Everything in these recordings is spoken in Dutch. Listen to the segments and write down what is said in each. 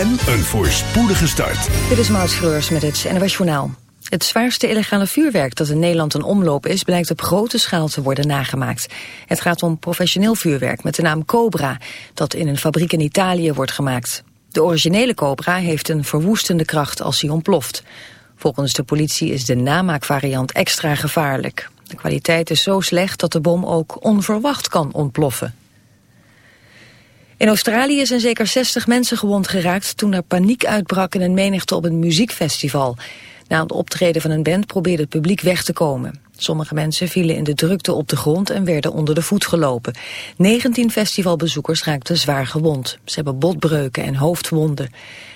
en een voorspoedige start. Dit is Maud Schreurs met het NWS Journaal. Het zwaarste illegale vuurwerk dat in Nederland een omloop is... blijkt op grote schaal te worden nagemaakt. Het gaat om professioneel vuurwerk met de naam Cobra... dat in een fabriek in Italië wordt gemaakt. De originele Cobra heeft een verwoestende kracht als hij ontploft. Volgens de politie is de namaakvariant extra gevaarlijk. De kwaliteit is zo slecht dat de bom ook onverwacht kan ontploffen. In Australië zijn zeker 60 mensen gewond geraakt toen er paniek uitbrak in een menigte op een muziekfestival. Na het optreden van een band probeerde het publiek weg te komen. Sommige mensen vielen in de drukte op de grond en werden onder de voet gelopen. 19 festivalbezoekers raakten zwaar gewond. Ze hebben botbreuken en hoofdwonden.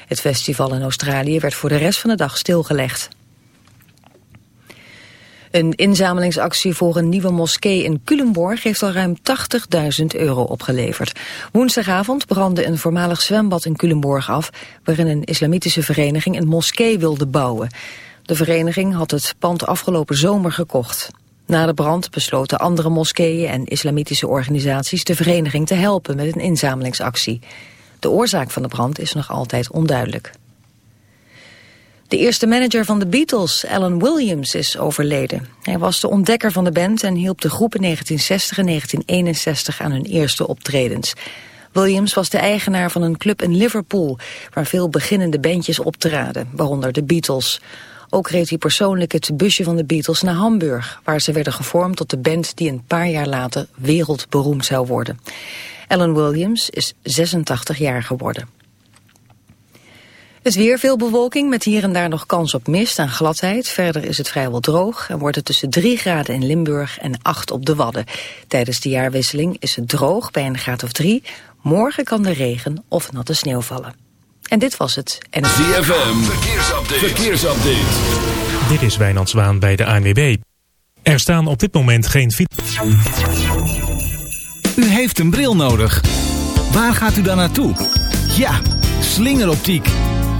Het festival in Australië werd voor de rest van de dag stilgelegd. Een inzamelingsactie voor een nieuwe moskee in Culemborg heeft al ruim 80.000 euro opgeleverd. Woensdagavond brandde een voormalig zwembad in Culemborg af, waarin een islamitische vereniging een moskee wilde bouwen. De vereniging had het pand afgelopen zomer gekocht. Na de brand besloten andere moskeeën en islamitische organisaties de vereniging te helpen met een inzamelingsactie. De oorzaak van de brand is nog altijd onduidelijk. De eerste manager van de Beatles, Alan Williams, is overleden. Hij was de ontdekker van de band en hielp de groep in 1960 en 1961 aan hun eerste optredens. Williams was de eigenaar van een club in Liverpool, waar veel beginnende bandjes optraden, waaronder de Beatles. Ook reed hij persoonlijk het busje van de Beatles naar Hamburg, waar ze werden gevormd tot de band die een paar jaar later wereldberoemd zou worden. Alan Williams is 86 jaar geworden. Het weer veel bewolking met hier en daar nog kans op mist en gladheid. Verder is het vrijwel droog en wordt het tussen 3 graden in Limburg en 8 op de Wadden. Tijdens de jaarwisseling is het droog bij een graad of 3. Morgen kan de regen of natte sneeuw vallen. En dit was het. En... ZFM, verkeersupdate. verkeersupdate. Dit is Wijnand Zwaan bij de ANWB. Er staan op dit moment geen fiets. U heeft een bril nodig. Waar gaat u dan naartoe? Ja, slingeroptiek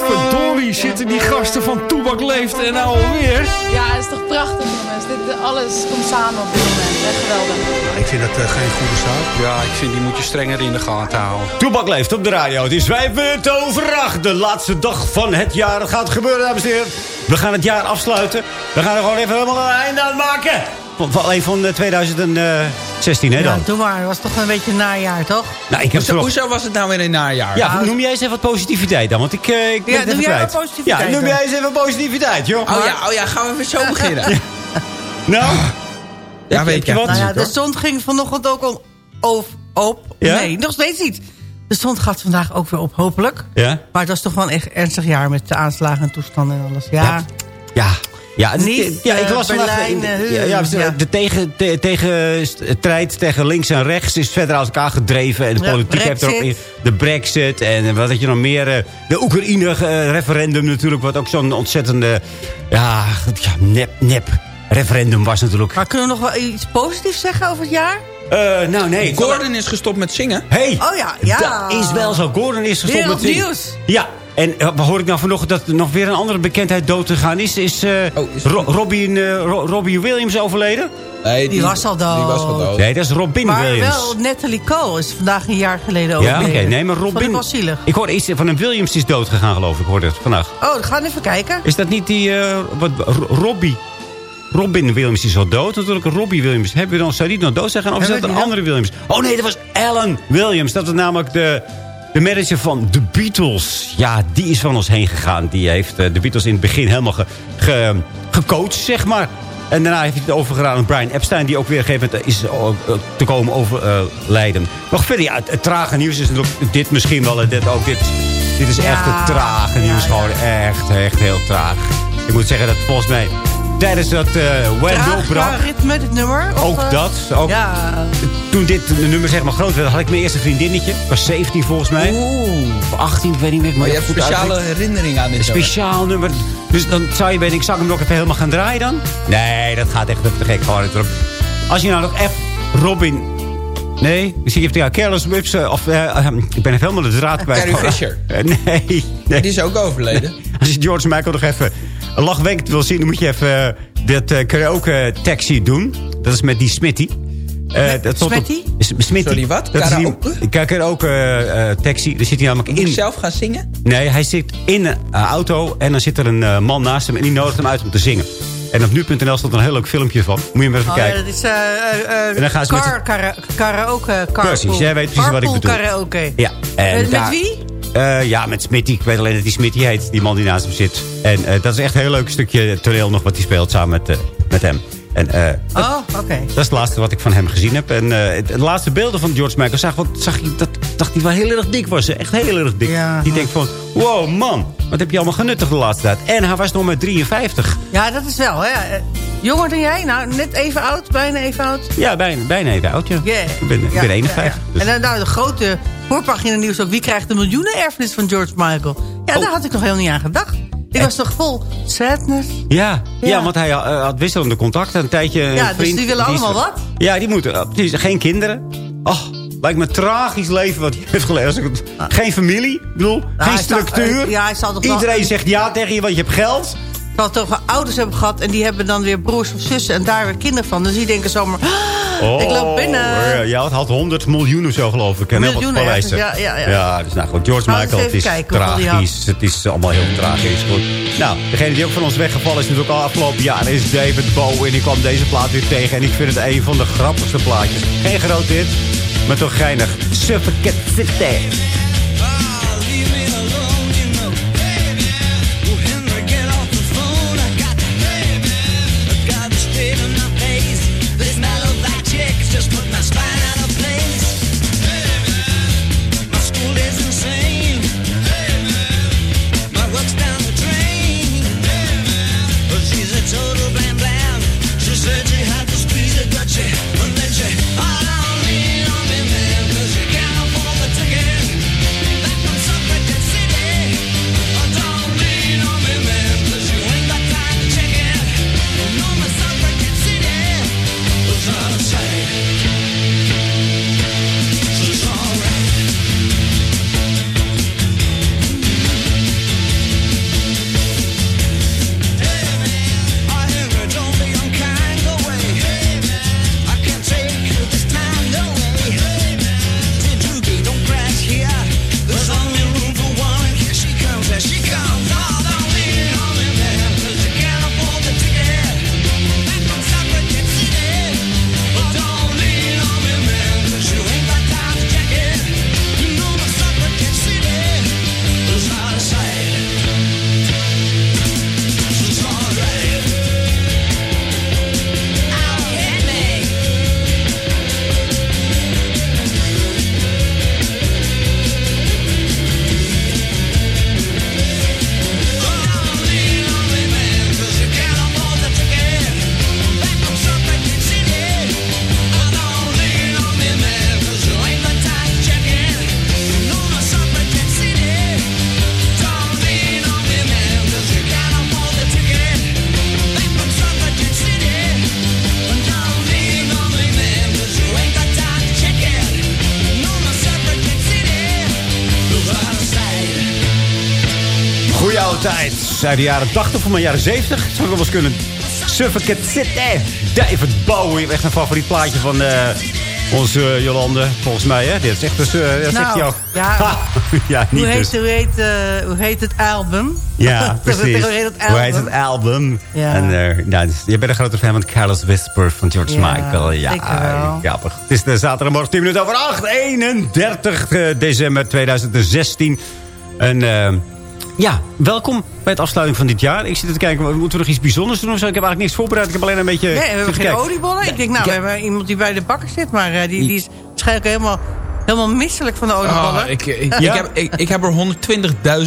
Potverdorie zitten die gasten van Toebak leeft en nou alweer. Ja, het is toch prachtig jongens. Dit, alles komt samen op dit moment. Echt geweldig. Ik vind dat uh, geen goede zaak. Ja, ik vind die moet je strenger in de gaten houden. Toebak leeft op de radio. Het is vijf minuten over acht. De laatste dag van het jaar. Het gaat gebeuren, dames en heren. We gaan het jaar afsluiten. We gaan er gewoon even helemaal een einde aan maken. Alleen van 2016, hè dan? Ja, doe maar. Het was toch een beetje een najaar, toch? Nou, ik heb hoezo, hoezo was het nou weer een najaar? Ja, noem jij eens even wat positiviteit dan, want ik, uh, ik ben ja, het even noem kwijt. Jij positiviteit ja, noem jij eens even positiviteit, joh. Oh ja, oh ja gaan we weer zo beginnen? ja. Nou? Ja, weet je wat? Nou ja, de zon ging vanochtend ook al op. op. Ja? Nee, nog steeds niet. De zon gaat vandaag ook weer op, hopelijk. Ja? Maar het was toch wel een echt ernstig jaar met de aanslagen en toestanden en alles. Ja. Ja. Ja. Ja, Niet, ja, ik las vandaag Berlijn, de, uh, ja, ja, ja. de tegen, te, tegen strijd tegen links en rechts is verder uit elkaar gedreven. En de Ja, politiek heeft erop in. De brexit en wat had je nog meer. eh, De Oekraïne-referendum natuurlijk, wat ook zo'n ontzettende ja, ja, nep, nep referendum was natuurlijk... Maar kunnen we nog wel iets positiefs zeggen over het jaar? Eh, nou, nee. Gordon is gestopt met zingen. Hey, Oh ja, ja. dat is wel zo. Gordon is gestopt met zingen. Wereldnieuws. Ja, en uh, hoor ik nou vanochtend dat er nog weer een andere bekendheid dood te gaan is? Is, eh, Oh, is- Ro- Robin, eh, Ro- Robbie Williams overleden? Nee, Die was al dood. Die was al dood. Nee, dat is Robin Maar Williams. wel Natalie Cole is vandaag een jaar geleden ja, overleden. oké. Nee, maar Robin... wel zielig. Ik hoorde iets van een Williams die is dood gegaan, geloof ik. hoorde het vandaag. Oh, dan gaan we even kijken. Is dat niet die... eh, wat, Ro- Robbie... Robin Williams is al dood. Natuurlijk Robbie Williams. Hebben we dan, zou die nog dood zijn? Of is dat een andere Williams? Oh nee, dat was Alan Williams. Dat was namelijk de, de manager van The Beatles. Ja, die is van ons heen gegaan. Die heeft eh, de Beatles in het begin helemaal ge, ge- gecoacht, zeg maar. En daarna heeft hij het overgedaan aan Brian Epstein... die ook weer op een gegeven moment is eh, te komen overlijden. Nog verder, ja, het, het trage nieuws is natuurlijk dit misschien wel. en Dit, ook dit, dit is echt het trage ja, nieuws. Gewoon echt, echt heel traag. Ik moet zeggen dat volgens mij tijdens dat uh, Wendell Traag brak... qua ritme, dit nummer? Of, Ook eh, dat. Ook, Ja. Toen dit nummer zeg maar groot werd, had ik mijn eerste vriendinnetje. Ik was 17 volgens mij. Oeh. Of 18, ik weet niet meer. Maar je hebt goed speciale herinnering aan dit Een nummer. speciaal nummer. Dus dan zou je weten, ik zou hem nog even helemaal gaan draaien dan? Nee, dat gaat echt even te gek. Gewoon erop. Als je nou nog F. Robin... Nee, zie je ja, Careless Whips. eh, Of, eh, eh, ik ben even helemaal de draad kwijt. Carrie Fisher. Eh, nee, nee. Die is ook overleden. Als je George Michael nog even lachwekkend wil zien... dan moet je even eh, dat eh, karaoke taxi doen. Dat is met die Smitty. Eh, dat stond Smitty? Smitty. Sorry, wat? Dat Karaoke? Ka- Karaoke eh, taxi. Daar zit hij namelijk Moet ik in. zelf gaan zingen? Nee, hij zit in een auto en dan zit er een man naast hem... en die nodigt hem uit om te zingen. En op nu.nl staat er een heel leuk filmpje van. Moet je maar even Oh, ja, kijken. dat is En dan gaan ze met car, kara- karaoke. Carpool. Precies, jij weet precies wat ik bedoel. karaoke. Ja, en Met- met daar- wie? Eh, ja, met Smitty. Ik weet alleen dat die Smitty heet, die man die naast hem zit. En eh, dat is echt een heel leuk stukje toneel nog wat hij speelt samen met, eh, met hem. En eh, dat, Oh, oké. dat is het laatste wat ik van hem gezien heb. En eh, de laatste beelden van George Michael zag, wat, zag je dat, dacht hij wel heel erg dik was. Echt heel erg dik. Ja. Die denkt van, wow man, wat heb je allemaal genuttigd de laatste tijd. En hij was nog maar 53. Ja, dat is wel, hè. Eh, Jonger dan jij? Nou, net even oud, bijna even oud. Ja, bijna, bijna even oud, ja. Yeah. Ik ben, ik Ja, ben ja, 51. ja. dus- En dan nou, de grote voorpagina nieuws ook. Wie krijgt de miljoenen erfenis van George Michael? Ja, Oh. daar had ik nog helemaal niet aan gedacht. Ik En- was toch vol sadness. Ja, ja. Ja. want hij eh, had wisselende contacten. Een tijdje een Ja, dus die willen allemaal wat. Ja, die moeten. eh, precies, geen kinderen. Oh, lijkt me een tragisch leven wat hij heeft ik het- Geen familie, ik bedoel, Nou, geen zal- structuur. eh, ja, hij zal toch wel- Iedereen zegt ja tegen je, want je hebt geld. zal toch wel ouders hebben gehad... en die hebben dan weer broers of zussen en daar weer kinderen van. Dus die denken zomaar... "Ah, ik loop binnen. Oh, Ja, ja, het had 100 miljoen of zo, geloof ik. En heel wat Miljoenen paleizen. ergens, ja, ja, ja. dus nou goed, George Nou, Michael, het is kijken tragisch. Het is allemaal heel tragisch. Goed. Nou, degene die ook van ons weggevallen is natuurlijk al afgelopen jaar... is David Bowie. En die kwam deze plaat weer tegen. En ik vind het een van de grappigste plaatjes. Geen groot hit, maar toch geinig. Suffocate City. Oud-tijd. Uit de jaren 80 of maar jaren 70. Zou ik wel eens kunnen. Suffocate City. David Bowie. Echt een favoriet plaatje van eh, onze eh, Jolande. Volgens mij, hè. Dit is echt... Dus, uh, dat Nou, ook. ja. Ha, ja, niet Hoe heet, dus. hoe, heet, hoe heet het album? Ja, precies. hoe heet het Hoe heet album? het album? Ja. En nou, dus, je bent een grote fan van Careless Whisper van George Ja, Michael. Ja, grappig. Het is de zaterdagmorgen 10 minuten over 8. 31 december 2016. En ja, welkom bij het afsluiting van dit jaar. Ik zit te kijken, moeten we nog iets bijzonders doen of zo? Ik heb eigenlijk niks voorbereid. Ik heb alleen een beetje... Nee, we hebben geen oliebollen. Ik denk, nou, we hebben iemand die bij de bakker zit. Maar eh, die, die is waarschijnlijk helemaal, helemaal misselijk van de oliebollen. Ah, ik, ik, ik, Ja? heb, ik, ik heb er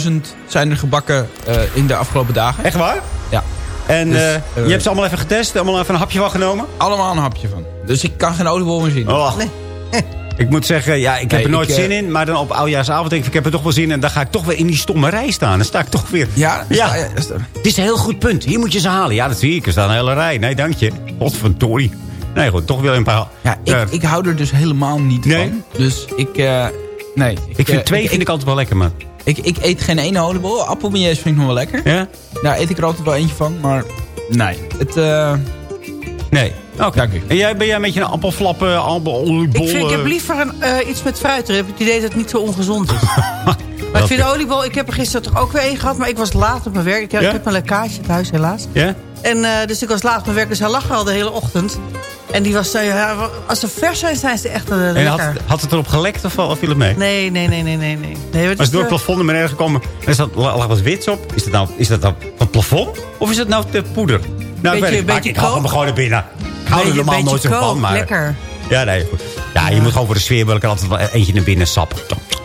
120.000 zijn er gebakken eh, in de afgelopen dagen. Echt waar? Ja. En Dus, eh, je hebt ze allemaal even getest? Allemaal even een hapje van genomen? Allemaal een hapje van. Dus ik kan geen oliebol meer zien. Oh. Ik moet zeggen, ja, ik heb er nooit ik, eh, zin in. Maar dan op oudjaarsavond denk ik, ik heb er toch wel zin in. En dan ga ik toch weer in die stomme rij staan. Dan sta ik toch weer... Ja, Ja. Het is een heel goed punt. Hier moet je ze halen. Ja, dat zie ik. Er staat een hele rij. Nee, dank je. Godverdorie. Nee, goed. Toch weer een paar... ja, ik, ik hou er dus helemaal niet Nee? van. Dus ik... eh, nee. ik vind eh, twee ik, vind ik altijd wel lekker, man. ik, ik eet geen ene oliebol. Appelbeignets vind ik nog wel lekker. Ja? Daar eet ik er altijd wel eentje van. Maar nee. Het, eh, Nee. Oké. Dank u. En jij ben jij een beetje een appelflappen, appeloliebol? ik, vind, ik heb eh, liever een, eh, iets met fruit. Dan heb ik het idee dat het niet zo ongezond is. maar ik vind de oliebol... Ik heb er gisteren toch ook weer één gehad. Maar ik was laat op mijn werk. Ik heb, Ja? ik heb een lekkage thuis, helaas. Ja? En, eh, dus ik was laat op mijn werk. Dus hij lag al de hele ochtend. En die was... eh, ja, als ze vers zijn, zijn ze echt uh, En lekker. had, had het erop gelekt of, of viel het mee? Nee, nee, nee, nee, nee. nee. nee het Was is, door het eh, plafond naar beneden gekomen en er lag wat wits op? Is dat nou, is dat nou het plafond? Of is het nou de poeder? Nou, Beetje- ik het. Beetje ik haal hem gewoon naar binnen. Ik hou er normaal nooit zo van, maar... Lekker. Ja, nee, goed. Ja, je moet gewoon voor de sfeer wil ik er altijd wel eentje naar binnen sappen.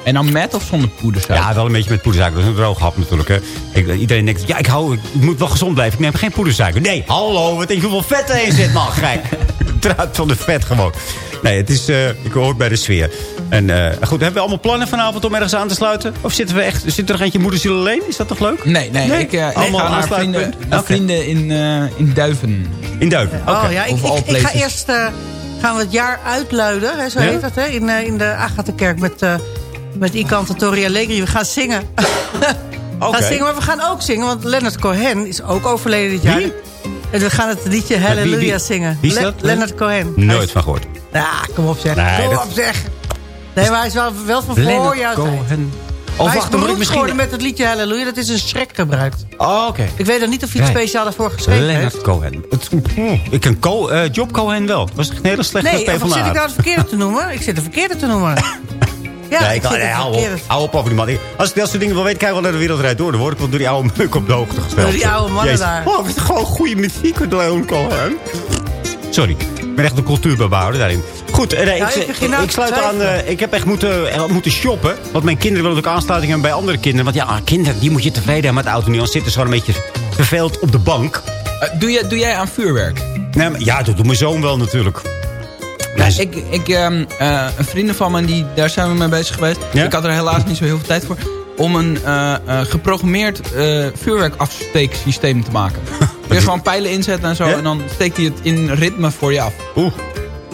en dan met of zonder poedersuiker? Ja, wel een beetje met poedersuiker. Dat is een droog hap natuurlijk. Hè. Ik, iedereen denkt, ja, ik, hou, ik moet wel gezond blijven. Ik neem geen poedersuiker. Nee, hallo, wat denk je hoeveel vet erin zit, man? Gek. Draad van de vet gewoon. Nee, het is, eh, ik hoor bij de sfeer. En eh, goed, hebben we allemaal plannen vanavond om ergens aan te sluiten? Of zitten we echt, zit er nog eentje moederziel alleen? Is dat toch leuk? Nee, nee, Nee? ik, eh, ik Allemaal ga naar aansluitpunt? vrienden, vrienden in, eh, in Duiven. In Duiven, oké. Oh ja, ik, ik, ik ga eerst eh, gaan we het jaar uitluiden, hè, zo Ja? heet dat, hè, in, eh, in de Agatha-kerk met, eh met Icante Tori Allegri. We gaan zingen. we Oké. gaan zingen, maar we gaan ook zingen, want Leonard Cohen is ook overleden dit jaar. Wie? En we gaan het liedje Halleluja zingen. wie is Le- dat? Leonard Cohen. Nooit van gehoord. Ja, kom op zeg. Nee, kom dat- op zeg. Nee, maar hij is wel, wel van. Maar Oh, hij is wacht, dan ik beroemd misschien... geworden met het liedje Halleluja. Dat is een schrek gebruikt. Oh, oké. Ik weet nog niet of hij het Nee. speciaal daarvoor geschreven Leonard heeft. Cohen. Het, ik ken Co, eh, Job Cohen wel. Was een hele slechte Nee, PvdA. zit ik nou de verkeerde te noemen? Ik zit de verkeerde te noemen. Ja, nee, ik kan, nee, hou, op, hou op over die man. Ik- Als ik dat soort dingen wil weten, kijk wel naar de wereldrijd door. Dan word ik wel door die oude meuk op de hoogte gesteld. Door die oude mannen Jezus. daar. Oh, het is gewoon goede muziek met Leon Cohen. Sorry, ik ben echt een cultuurbebouwer daarin. Goed, eh, nee, Ja, ik, ik sluit aan. eh, ik heb echt moeten, eh, moeten shoppen. Want mijn kinderen willen ook aansluiting hebben bij andere kinderen. Want ja, kinderen, die moet je tevreden hebben met de auto. Nu Anders zitten ze gewoon een beetje verveeld op de bank. Eh, doe, jij, doe jij aan vuurwerk? Nee, maar ja, dat doet mijn zoon wel natuurlijk. Ja, Dus- ik, ik, ehm, eh, een vrienden van me, die, daar zijn we mee bezig geweest. Ja? Ik had er helaas niet zo heel veel tijd voor. Om een eh, eh, geprogrammeerd eh, vuurwerkafsteeksysteem te maken. Kun je gewoon pijlen inzetten en zo. Ja? En dan steekt hij het in ritme voor je af. Oeh.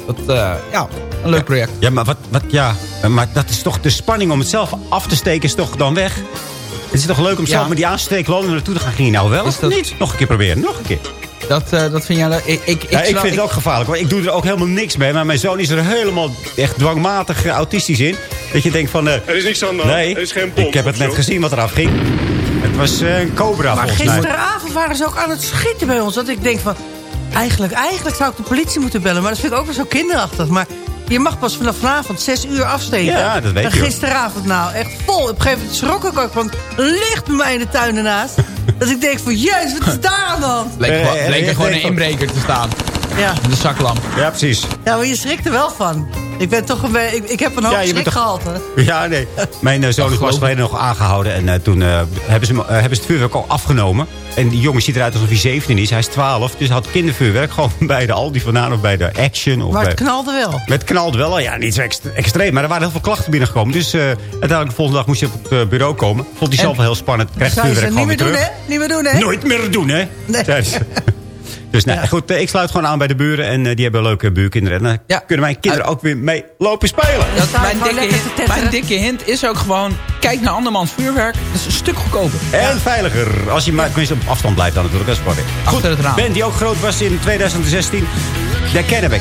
Dat, eh, ja, een leuk project. Ja, maar, wat, wat, ja, maar dat is toch de spanning om het zelf af te steken is toch dan weg? Het is toch leuk om Ja. zelf met die aansteekloon naartoe te gaan. Ging je nou wel Is of dat- niet? Nog een keer proberen, nog een keer. Dat, eh, dat vind jij leuk? Ik, ik, ik, Ja, ik vind het ook gevaarlijk, hoor. Ik doe er ook helemaal niks mee. Maar mijn zoon is er helemaal echt dwangmatig eh, autistisch in. Dat je denkt van... eh, Er is niks aan de hand. nee, Er is geen bom ik heb het net zo. gezien wat eraf ging. Het was een cobra Maar volgens mij. gisteravond waren ze ook aan het schieten bij ons. Dat ik denk van, eigenlijk, eigenlijk zou ik de politie moeten bellen. Maar dat vind ik ook wel zo kinderachtig. Maar je mag pas vanaf vanavond zes uur afsteken. Ja, dat weet En gisteravond nou, echt vol. Op een gegeven moment schrok ik ook van licht bij mij in de tuin ernaast. dat ik denk van, jezus, wat is daar aan de hand? Gewoon- eh, er gewoon een inbreker te staan. Ja. In de zaklamp. Ja, precies. ja, maar je schrikt er wel van. Ik ben toch een ik, ik heb een hoog Ja, bent toch- schrikgehalte. Ja, nee. Mijn eh, zoon is pas geleden nog aangehouden. En eh, toen eh, hebben, ze, hebben ze het vuurwerk al afgenomen. En die jongen ziet eruit alsof hij 17 is. Hij is 12. Dus hij had kindervuurwerk. Gewoon bij de Aldi vandaan of bij de Action. Of Maar het bij... knalde wel. Met knalde wel. Ja, niet zo ext- extreem. Maar er waren heel veel klachten binnengekomen. Dus eh, uiteindelijk de volgende dag moest je op het bureau komen. Vond hij zelf wel heel spannend. Krijgt het vuurwerk ze niet gewoon meer doen, hè? Niet meer doen, hè? Nooit meer doen, hè? Nee. Dus nou, goed, eh, ik sluit gewoon aan bij de buren. En eh, die hebben leuke buurkinderen. En dan kunnen mijn kinderen ook weer mee lopen spelen. Dat, mijn, dikke hint, mijn dikke hint is ook gewoon... kijk naar andermans vuurwerk. Dat is een stuk goedkoper. En veiliger. Als je maar tenminste op afstand blijft dan natuurlijk. Dat is mooi. Goed, het raam. band die ook groot was in 2016. De Kennebec.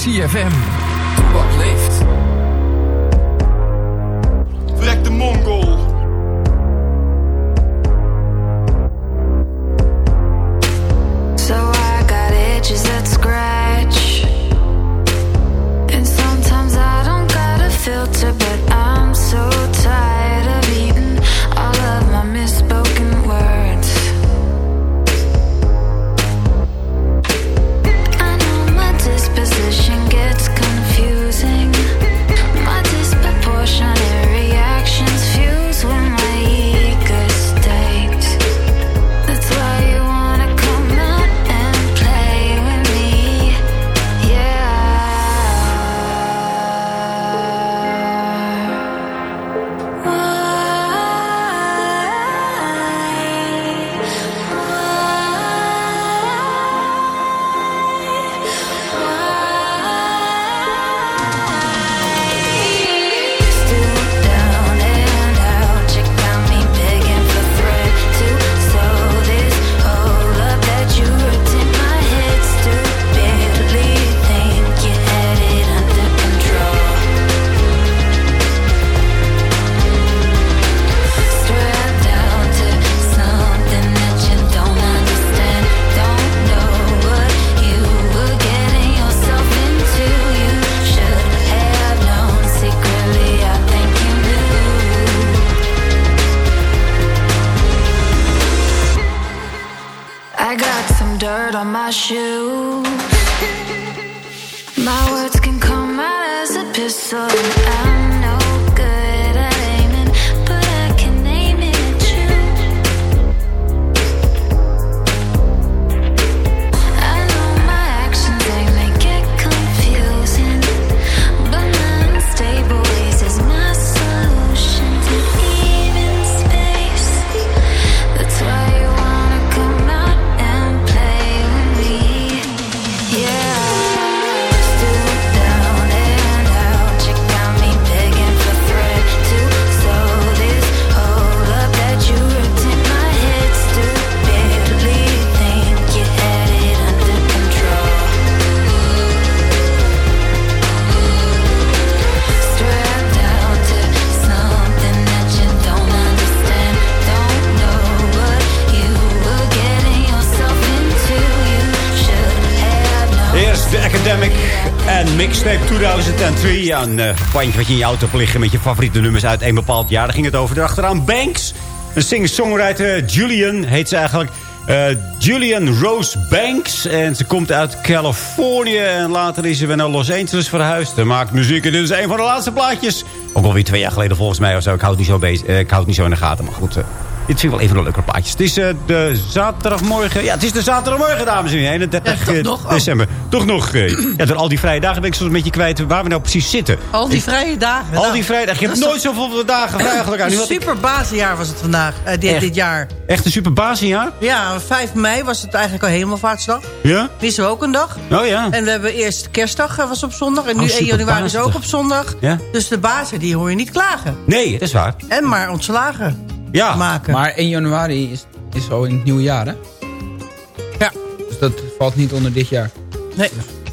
CFM. 2003, Ja, een uh, wat je in je auto liggen met je favoriete nummers uit een bepaald jaar. Daar ging het over. Daarachteraan Banks. Een singer-songwriter, eh, Julian heet ze eigenlijk. Eh, Julian Rose Banks. En ze komt uit Californië. En later is ze weer naar Los Angeles verhuisd. Ze maakt muziek en dit is een van de laatste plaatjes. Ook alweer twee jaar geleden volgens mij of zo. Ik houd niet zo, ik houd het niet zo in de gaten, maar goed dit vind ik wel een van de leuke plaatjes. Het is eh, de zaterdagmorgen. Ja, het is de zaterdagmorgen, dames en heren. 31 toch eh? Oh. december. Toch nog. eh, ja, door al die vrije dagen ben ik soms een beetje kwijt waar we nou precies zitten. Al die vrije dagen. Al nou, die vrije dagen. Je hebt nooit zoveel dagen vrij eigenlijk aan. Een had ik super bazenjaar was het vandaag, dit, dit jaar. echt een super basenjaar. Ja, 5 mei was het eigenlijk al hemelvaartsdag. Ja? Missen we ook een dag. Oh ja. En we hebben eerst kerstdag was op zondag. En Oh, nu 1 super januari is ook op zondag. Ja? Dus de bazen, die hoor je niet klagen. Nee, dat is waar. En maar ontslagen Ja. maken. Maar 1 januari is, is al in het nieuwe jaar, hè? Ja. Dus dat valt niet onder dit jaar. Nee.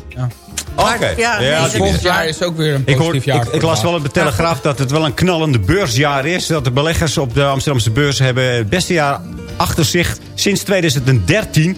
Ja. Oké. ja, nee, Ja, dat- ik- Volgend jaar is ook weer een Ik, hoor, positief jaar. ik, ik las wel op de Telegraaf dat het wel een knallende beursjaar is. Dat de beleggers op de Amsterdamse beurs hebben het beste jaar achter zich sinds 2013.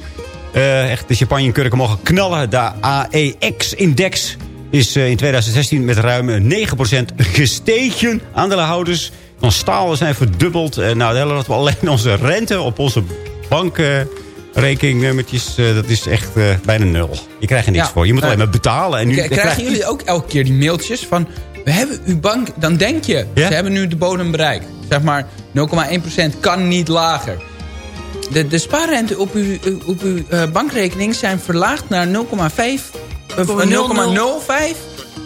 Eh, echt de champagne en kurken mogen knallen. De AEX-index is eh, in 2016 met ruim eh, 9% gestegen. Aandeelhouders van staal zijn verdubbeld. Eh, nou, de hele dat we alleen onze rente op onze bankrekeningnummertjes... eh, dat is echt eh, bijna nul. Je krijgt er niks Ja. voor. Je moet alleen Nee. maar betalen. En nu krijg Krijgen jullie ook elke keer die mailtjes van... We hebben uw bank... Dan denk je, Ja? ze hebben nu de bodem bereikt. Zeg maar 0,1% kan niet lager. De, de spaarrente op uw, op uw bankrekening zijn verlaagd naar 0,5... of 0,05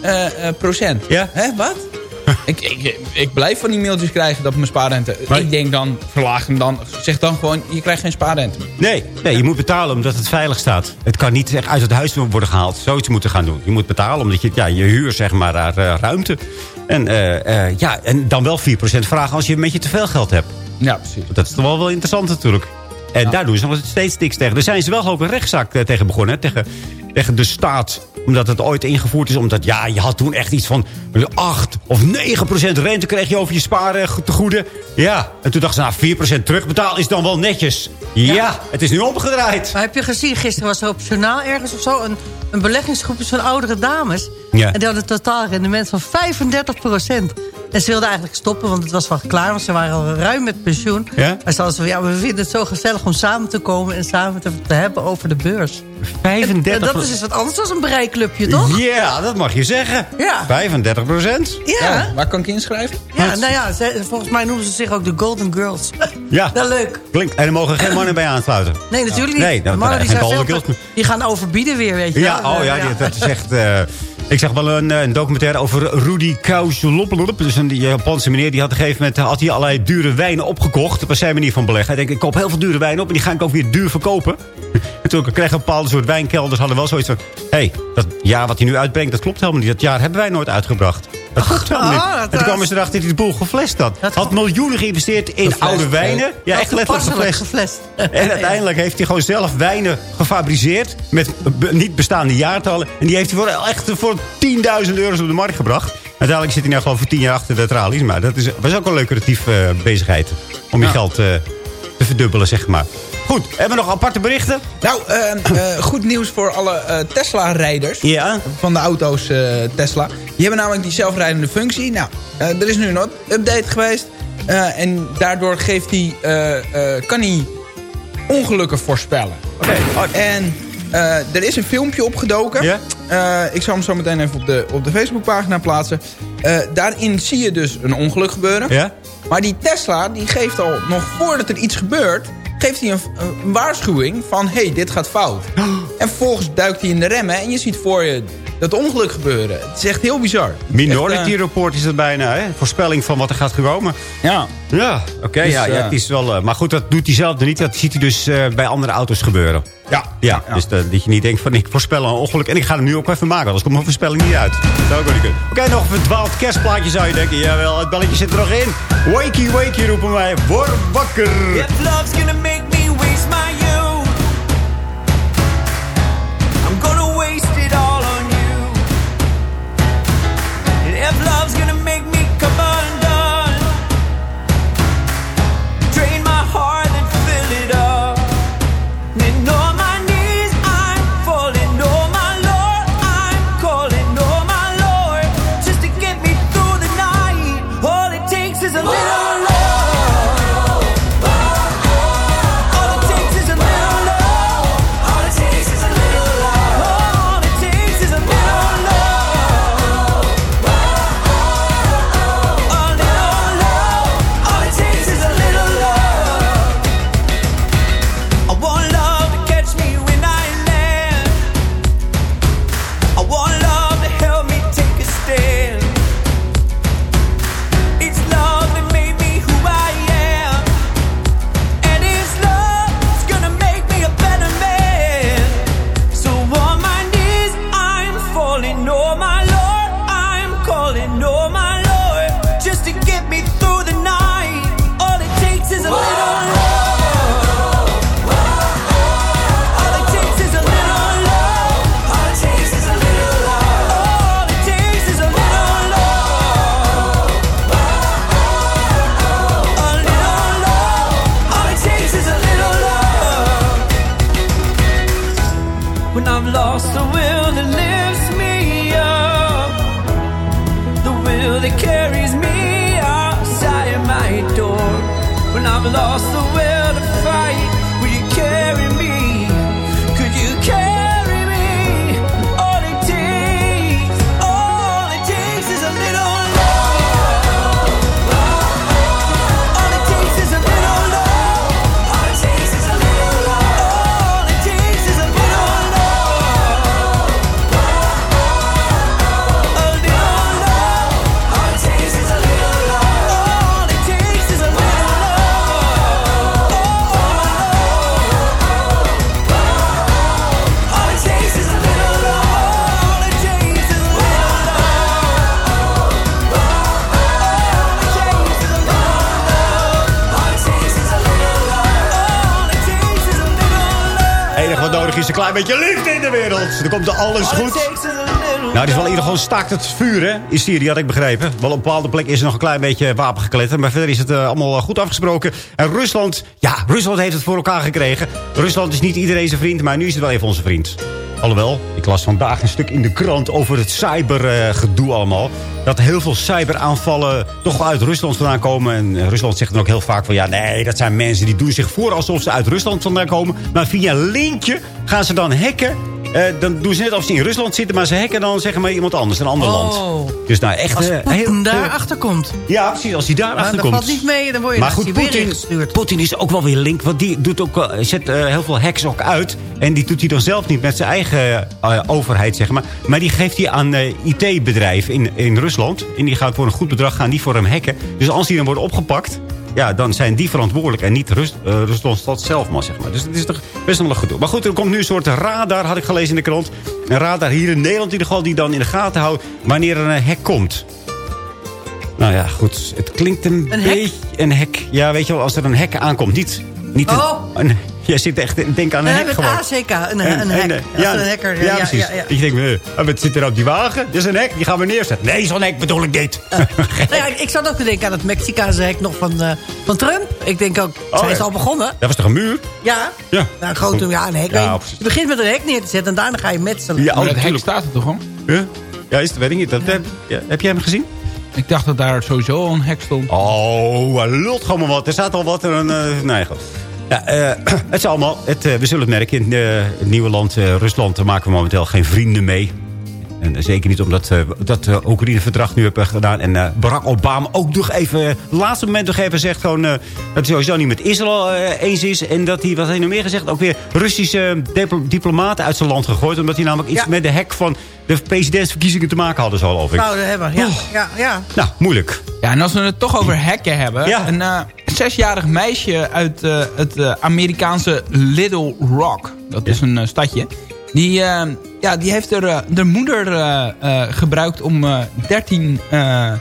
eh, eh, procent. Ja? Hè, wat? ik, ik, ik blijf van die mailtjes krijgen dat mijn spaarrente... Maar- ik denk dan, verlaag hem dan. Zeg dan gewoon, je krijgt geen spaarrente. Nee, nee, je moet betalen omdat het veilig staat. Het kan niet echt uit het huis worden gehaald. Zoiets moeten gaan doen. Je moet betalen omdat je ja, je huur zeg maar daar eh, ruimte. En, eh, eh, ja, en dan wel 4% vragen als je een beetje te veel geld hebt. Ja, precies. Dat is toch wel wel interessant natuurlijk. En daar doen ze nog steeds niks tegen. Er zijn ze wel ook een rechtszaak eh, tegen begonnen. Hè? Tegen, tegen de staat. Omdat het ooit ingevoerd is. Omdat ja, je had toen echt iets van 8 of 9 procent rente kreeg je over je spaartegoeden. Ja, en toen dachten ze, nou 4 procent terugbetaal is dan wel netjes. Ja, het is nu omgedraaid. Maar heb je gezien, gisteren was er op journaal ergens of zo... een, een beleggingsgroepje van oudere dames. Ja. En die hadden een totaal rendement van 35 procent. En ze wilden eigenlijk stoppen, want het was wel klaar. Want ze waren al ruim met pensioen. Ja? En ze hadden zo, ja, we vinden het zo gezellig om samen te komen... en samen te, te hebben over de beurs. 35 En dat is dus wat anders dan een breiklubje, toch? Ja, dat mag je zeggen. Ja. 35 procent. Ja. Waar kan ik inschrijven? Ja, nou ja, ze- volgens mij noemen ze zich ook de Golden Girls. Ja. Dat leuk. Klinkt. En er mogen geen mannen bij aansluiten. Nee, natuurlijk niet. Nee, De dat- mannen die, geen zijn veel Girls. die gaan overbieden weer, weet je Ja, wel. oh ja, die- dat is echt... eh, ik zag wel een, eh, een documentaire over Rudy Kauslopelop. Dus een Japanse meneer, die had op een gegeven moment... had hij allerlei dure wijnen opgekocht. Dat was zijn manier van beleggen. Hij denkt, ik koop heel veel dure wijnen op... en die ga ik ook weer duur verkopen. En toen kregen een bepaalde soort wijnkelders... hadden wel zoiets van... hé, hey, dat jaar wat hij nu uitbrengt, dat klopt helemaal niet. Dat jaar hebben wij nooit uitgebracht. Dat klopt helemaal niet. oh, dat en toen kwamen ze erachter dat hij de boel geflest had. Had miljoenen geïnvesteerd in Geflest, oude wijnen. Ja, echt letterlijk geflest. geflest. En uiteindelijk heeft hij gewoon zelf wijnen gefabriceerd. Met niet bestaande jaartallen. En die heeft hij voor, echt voor 10.000 euro's op de markt gebracht. Uiteindelijk zit hij nou gewoon voor 10 jaar achter de tralies. Maar dat is, was ook een lucratief eh, bezigheid. Om je Ja. geld eh, te verdubbelen, zeg maar. Goed, hebben we nog aparte berichten? Nou, eh, eh, goed nieuws voor alle eh, Tesla-rijders. Ja. Van de auto's eh, Tesla. Die hebben namelijk die zelfrijdende functie. Nou, er is nu een update geweest. En daardoor geeft eh, kan hij ongelukken voorspellen. En eh, er is een filmpje opgedoken. Eh, ik zal hem zo meteen even op de, op de Facebookpagina plaatsen. Daarin zie je dus een ongeluk gebeuren. Ja? Maar die Tesla die geeft al, nog voordat er iets gebeurt... geeft hij een, een waarschuwing van... hé, hey, dit gaat fout. En vervolgens duikt hij in de remmen... en je ziet voor je dat ongeluk gebeuren. Het is echt heel bizar. Minority Echt, eh, Report is het bijna, hè? Voorspelling van wat er gaat komen. Ja. Ja, oké. Dus, ja, ja, eh, het is wel, eh, maar goed, dat doet hij zelf niet. Dat ziet hij dus eh, bij andere auto's gebeuren. Ja. Ja, dus dat, dat je niet denkt van ik voorspel een ongeluk. En ik ga hem nu ook even maken, anders komt mijn voorspelling niet uit. Dat zou ook wel niet kunnen. Oké, nog een verdwaald kerstplaatje zou je denken. Jawel, het belletje zit er nog in. Wakey, wakey roepen wij. Word wakker. If love's gonna make nodig is een klein beetje liefde in de wereld. Dan komt er alles goed. Nou, het is wel in ieder geval staakt het vuur, hè? In Syrië, had ik begrepen. Wel op bepaalde plekken is er nog een klein beetje wapen gekletterd. Maar verder is het eh, allemaal eh, goed afgesproken. En Rusland, ja, Rusland heeft het voor elkaar gekregen. Rusland is niet iedereen zijn vriend, maar nu is het wel even onze vriend. Alhoewel, ik las vandaag een stuk in de krant over het cybergedoe allemaal. Dat heel veel cyberaanvallen toch uit Rusland vandaan komen. En Rusland zegt dan ook heel vaak van... ja, nee, dat zijn mensen die doen zich voor alsof ze uit Rusland vandaan komen. Maar via linkje gaan ze dan hacken... Eh, dan doen ze net of ze in Rusland zitten, maar ze hacken dan zeggen maar iemand anders, een ander Oh. land. Dus nou echt Als eh, Poetin heel- daar achter komt. Ja, precies, als hij daar achter dat komt. valt niet mee, dan word je maar naar goed, Poetin, gestuurd. Poetin is ook wel weer link, want die doet ook, eh, zet eh, heel veel hacks ook uit. En die doet hij dan zelf niet met zijn eigen eh, overheid, zeg maar. Maar die geeft hij aan eh, IT-bedrijven in, in Rusland. En die gaat voor een goed bedrag gaan die voor hem hacken. Dus als die dan worden opgepakt, ja, dan zijn die verantwoordelijk. En niet Rus, eh, Rusland zelf maar, zeg maar. Dus het is toch best wel een gedoe. Maar goed, er komt nu een soort radar, had ik gelezen in de krant. Een radar hier in Nederland in ieder geval, die dan in de gaten houdt wanneer er een hack komt. Nou ja, goed. Het klinkt een, Een hek? beetje... Een hek. Ja, weet je wel, als er een hek aankomt. Niet, niet een, Oh. een- jij zit echt te denken aan een We hek hebben gewoon. het ACK, een, een hek. Dat is ja, een hacker. Ja, precies. Ja, ja. Dat je denkt, eh, wat zit er op die wagen? Dit is een hek, die gaan we neerzetten. Nee, zo'n hek bedoel ik dit. Nou ja, ik zat ook te denken aan het Mexicaanse hek nog van, eh, van Trump. Ik denk ook, zijn ja. ze al begonnen? Dat was toch een muur? Ja. Ja. Nou, een grote, ja, een hek. Ja, Nee, precies. je begint met een hek neer te zetten en daarna ga je metselen. Ja, Maar oh, dat hek staat er toch gewoon? Ja, ja is het, weet ik niet. Dat, heb, ja, heb jij hem gezien? Ik dacht dat daar sowieso al een hek stond. Oh, hij lult gewoon maar wat. Er staat al wat. En, eh nee, goed. Ja, eh, het is allemaal, het, eh, we zullen het merken, in eh, het nieuwe land, Rusland, daar maken we momenteel geen vrienden mee. En zeker niet omdat uh, dat uh, Oekraïne-verdrag nu hebben gedaan. En uh, Barack Obama ook nog even, het laatste moment nog even zegt gewoon... dat hij sowieso niet met Israël eens is. En dat hij, wat hij nog meer gezegd, ook weer Russische diplomaten uit zijn land gegooid. Omdat hij namelijk iets met de hek van de presidentsverkiezingen te maken hadden, zo geloof ik. Zouden hebben, ja. Oh. ja, ja. Nou, moeilijk. Ja, en als we het toch over hacken hebben. Ja. Een eh, zesjarig meisje uit eh, het eh, Amerikaanse Little Rock. Dat is een eh, stadje. Die, eh, ja, die heeft er, eh, de moeder eh, eh, gebruikt om eh 13 eh,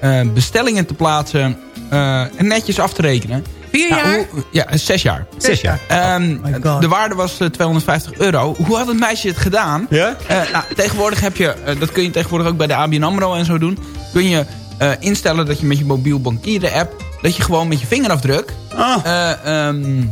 eh, bestellingen te plaatsen. eh, en netjes af te rekenen. Vier Ja, jaar? hoe- ja, zes jaar. Zes jaar. Ehm, God. de waarde was eh, 250 euro. Hoe had het meisje het gedaan? Ja? Eh, nou, tegenwoordig heb je, dat kun je tegenwoordig ook bij de ABN AMRO en zo doen. Kun je eh, instellen dat je met je mobiel bankieren app... dat je gewoon met je vingerafdruk... Ah. eh, ehm,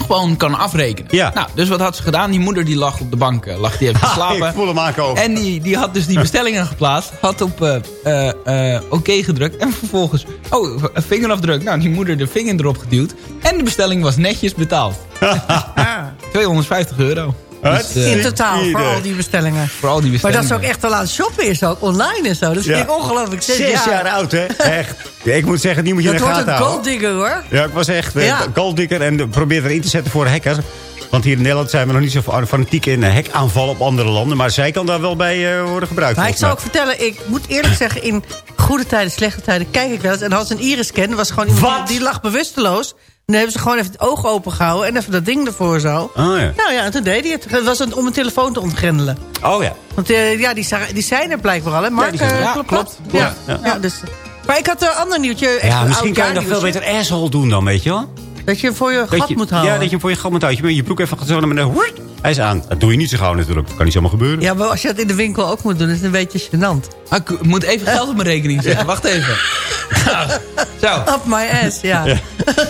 gewoon kan afrekenen. Ja. Nou, dus wat had ze gedaan? Die moeder die lag op de bank, eh, lag die even te Ha, slapen. ik voel hem aankomen. En die, die had dus die bestellingen geplaatst. Had op eh, eh, oké gedrukt. En vervolgens, oh, vingerafdruk. Nou, die moeder de vinger erop geduwd. En de bestelling was netjes betaald. 250 euro. Dus, eh, In totaal, voor al die bestellingen. voor al die Maar bestellingen. dat is ook echt al aan het shoppen is ook, online en zo. Dat vind Ja. ik ongelooflijk. Zes, Zes jaar oud, hè? Echt. Ja, ik moet zeggen, die moet je Dat in de wordt gaten een houden. golddigger hoor. Ja, ik was echt eh, Ja. golddigger en probeer erin te zetten voor hackers. Want hier in Nederland zijn we nog niet zo fanatiek in eh, hackaanvallen op andere landen. Maar zij kan daar wel bij eh, worden gebruikt. Maar ik zou ook vertellen, ik moet eerlijk zeggen... in goede tijden, slechte tijden kijk ik wel eens. En had ze een iris-scan, er was gewoon iemand Wat? die lag bewusteloos. En dan hebben ze gewoon even het oog open gehouden... en even dat ding ervoor zo. Oh ja. Nou ja, en toen deed hij het. Het was een, om een telefoon te ontgrendelen. Oh ja. Want eh, ja, die, die zijn er blijkbaar al, hè? Mark, die zijn er. eh, Ja, klopt klopt. Ja. Ja. Ja. dus, maar ik had een ander nieuwtje. echt Ja, misschien kan je nog veel beter asshole doen dan, weet je wel? Dat je voor je Dat gat je- moet houden. Ja, dat je hem voor je gat moet houden. Je bent je broek even zo naar beneden. Hij is aan. Dat doe je niet zo gauw natuurlijk. Dat kan niet zomaar gebeuren. Ja, maar als je dat in de winkel ook moet doen, is het een beetje gênant. Ah, ik moet even geld op mijn rekening zetten. Wacht even. Zo. Up my ass, ja. Ja.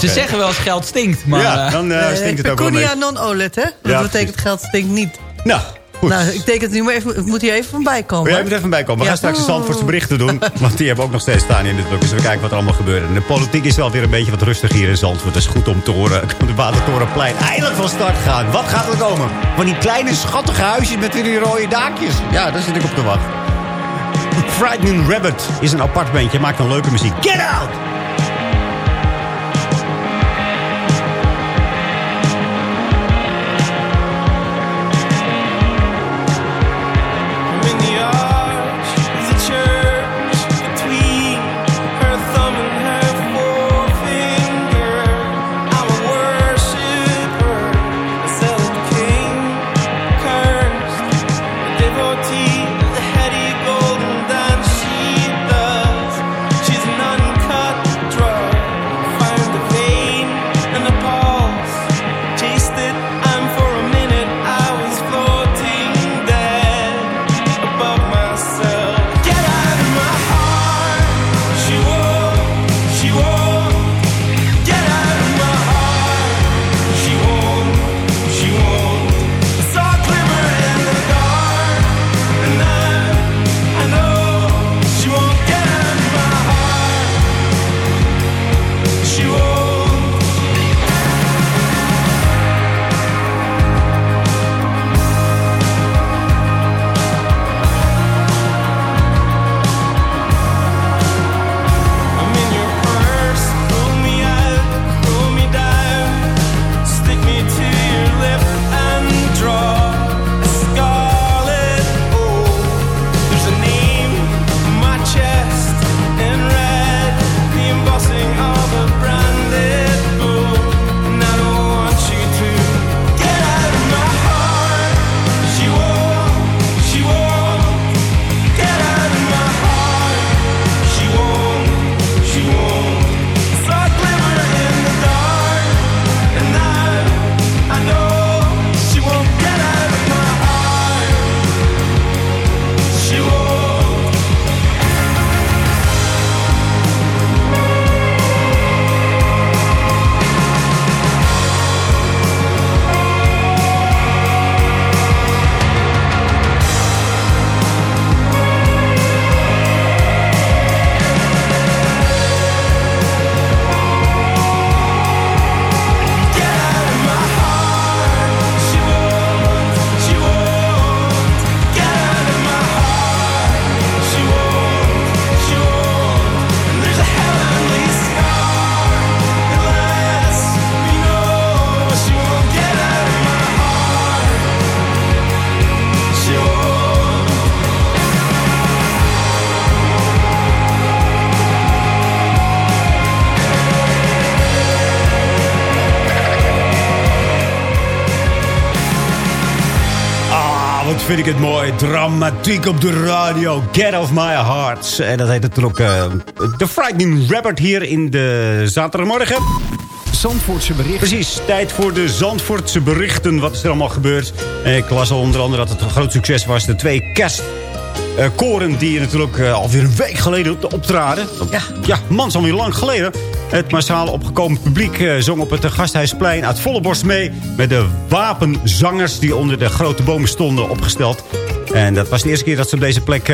Ze zeggen wel als geld stinkt. Maar, ja, eh, dan eh, Nee, stinkt het ook wel Pecunia mee. non-OLED, hè? Dat Ja, betekent geld stinkt niet. Nou, goed. Nou, ik teken het nu maar even, moet hier even van bij komen. Maar jij moet even bijkomen. We Ja. gaan straks de Zandvoortse berichten doen. Want die hebben ook nog steeds staan in dit blok. Dus we kijken wat er allemaal gebeurt. En de politiek is wel weer een beetje wat rustig hier in Zandvoort. Dat is goed om te horen. Kan de Watertorenplein eindelijk van start gaan. Wat gaat er komen? Van die kleine schattige huisjes met die rode daakjes. Ja, daar zit ik op te wachten. Frightening Rabbit is een apart bandje. Maakt een leuke muziek. Get out! Vind ik het mooi. Dramatiek op de radio. Get off my heart. En dat heet natuurlijk uh, The Frightening Rabbit hier in de zaterdagmorgen. Zandvoortse berichten. Precies, tijd voor de Zandvoortse berichten. Wat is er allemaal gebeurd? En ik las al onder andere dat het een groot succes was. De twee kerst... Uh, koren die natuurlijk uh, alweer een week geleden optraden. Ja, ja man, alweer lang geleden. Het massaal opgekomen publiek uh, zong op het Gasthuisplein uit volle borst mee... met de wapenzangers die onder de grote bomen stonden opgesteld. En dat was de eerste keer dat ze op deze plek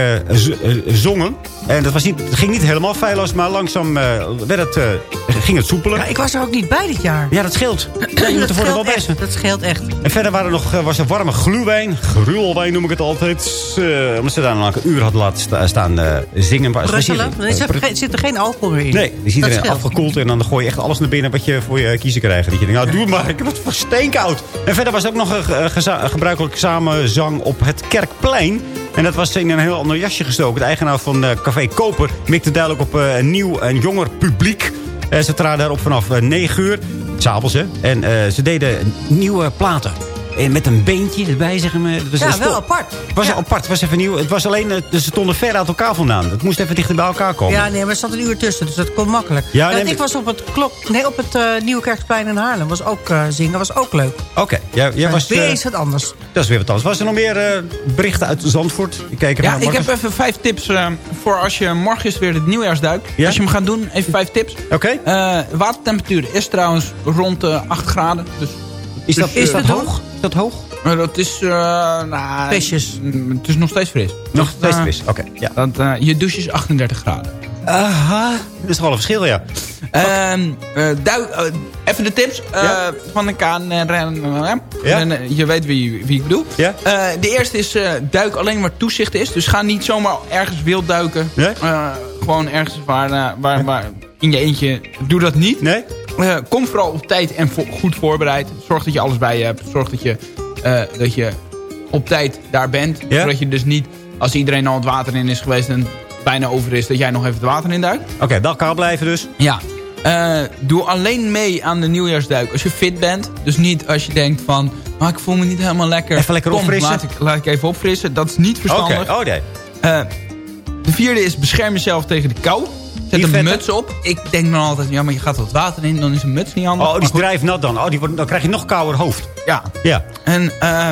zongen. En dat was niet, het ging niet helemaal feilloos, maar langzaam werd het, ging het soepeler. Ja, ik was er ook niet bij dit jaar. Ja, dat scheelt. Ja, je moet er voor wel bij zijn. Dat scheelt echt. En verder waren er nog, was er warme gluwijn. Gruwelwijn noem ik het altijd. omdat ze daar nog een uur hadden laten sta, staan zingen. Russelen? Er zit, er zit er geen alcohol meer in. Nee, die is iedereen afgekoeld. En dan gooi je echt alles naar binnen wat je voor je kiezen krijgt. Dat je denkt, nou doe het maar, ik voor steenkoud. En verder was ook nog een, een gebruikelijk samenzang op het Kerkplein. En dat was in een heel ander jasje gestoken. De eigenaar van uh, Café Koper mikte duidelijk op uh, een nieuw en jonger publiek. Uh, ze traden daarop vanaf 9 uur, s'avonds hè. En ze deden nieuwe platen. En met een beentje erbij, zeg maar. Was ja, wel apart. Het was ja. apart, het was even nieuw. Het was alleen, dus ze stonden ver uit elkaar vandaan. Het moest even dichter bij elkaar komen. Ja, nee, maar er zat een uur tussen, dus dat kon makkelijk. Ja, nee, ik was op het klok, nee, op het uh, Nieuwkerkplein in Haarlem. Was ook uh, zingen, was ook leuk. Oké, okay. jij, jij was... Weer is het anders. Dat is weer wat anders. Was er nog meer uh, berichten uit Zandvoort? Ik kijk ja, ik heb even vijf tips voor als je morgen is weer het nieuwjaarsduik. Ja? Als je hem gaat doen, even vijf tips. Oké. Okay. watertemperatuur is trouwens rond de 8 graden. Dus is dat, is is dat hoog? Is dat hoog? Uh, dat is... Uh, nou, Pesjes. Het is nog steeds fris. Nog dus, steeds fris, oké. Ja. dat, uh, je douche is 38 graden. Aha. Dat is wel een verschil, ja. Okay. duik, even de tips ja? van de KNRM. Ja? je weet wie, wie ik bedoel. Ja? de eerste is duik alleen waar toezicht is. Dus ga niet zomaar ergens wild duiken. Nee? gewoon ergens waar, waar, waar in je eentje. Doe dat niet. Nee? Uh, kom vooral op tijd en vo goed voorbereid. Zorg dat je alles bij je hebt. Zorg dat je, uh, dat je op tijd daar bent. Zodat je dus niet, als iedereen al het water in is geweest... en bijna over is, dat jij nog even het water in duikt. Oké, okay, bij elkaar blijven dus. Ja. Uh, doe alleen mee aan de nieuwjaarsduik als je fit bent. Dus niet als je denkt van... maar ik voel me niet helemaal lekker. Even lekker Kom, opfrissen. Laat ik, laat ik even opfrissen. Dat is niet verstandig. Oké, okay. oh nee. de vierde is bescherm jezelf tegen de kou. Zet een vette. muts op. Ik denk dan altijd, ja, maar je gaat wat water in, dan is een muts niet handig. Oh, die is drijfnat dan. Oh, die wordt, dan krijg je nog kouder hoofd. Ja. ja. En uh,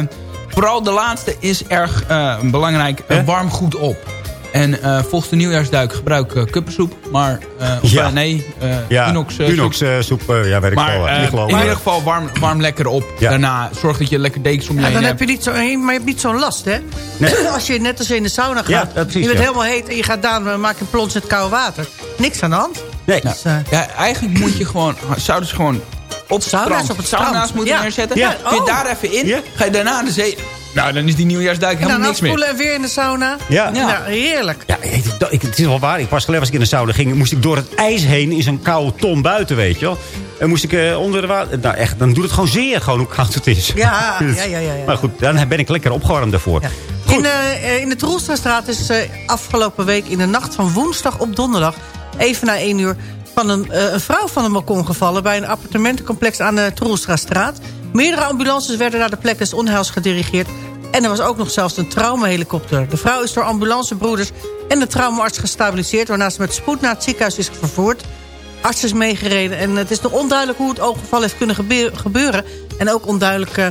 vooral de laatste is erg uh, belangrijk. Warm goed op. En volgens de nieuwjaarsduik gebruik uh, kuppensoep. Maar, of ja. nee, ja. Unox soep. Unox soep, ja, weet ik maar, wel. in ieder geval warm, warm lekker op. Ja. Daarna zorg dat je lekker dekens om je ja, heen dan hebt. heb je niet zo, maar je hebt niet zo'n last, hè? Nee. Als je net als je in de sauna gaat, ja, precies, je bent ja. helemaal heet en je gaat daar maak je plons met koud water. Niks aan de hand. Nee. Dus, uh, ja, eigenlijk moet je gewoon, zouden ze gewoon op sauna's strand, op het sauna's moeten ja. neerzetten. Ja. Kun je Oh. daar even in, Ja. ga je daarna de zee... Nou, dan is die nieuwjaarsduik en helemaal dan niks meer. afspoelen en weer in de sauna. Ja. ja. heerlijk. Ja, ik, het is wel waar. Ik pas geleden als ik in de sauna ging, moest ik door het ijs heen in zo'n koude ton buiten, weet je wel. En moest ik uh, onder de water... Nou echt, dan doet het gewoon zeer, gewoon hoe koud het is. Ja, ja, ja. ja, ja. Maar goed, dan ben ik lekker opgewarmd daarvoor. Ja. In, uh, in de Troelstrastraat is uh, afgelopen week in de nacht van woensdag op donderdag... even na één uur van een, uh, een vrouw van een balkon gevallen... bij een appartementencomplex aan de Troelstraatstraat. Meerdere ambulances werden naar de plek des onheils gedirigeerd... en er was ook nog zelfs een traumahelikopter. De vrouw is door ambulancebroeders en de traumaarts gestabiliseerd... waarna ze met spoed naar het ziekenhuis is vervoerd. Arts is meegereden en het is nog onduidelijk hoe het ongeval heeft kunnen gebeuren... en ook onduidelijk... Uh,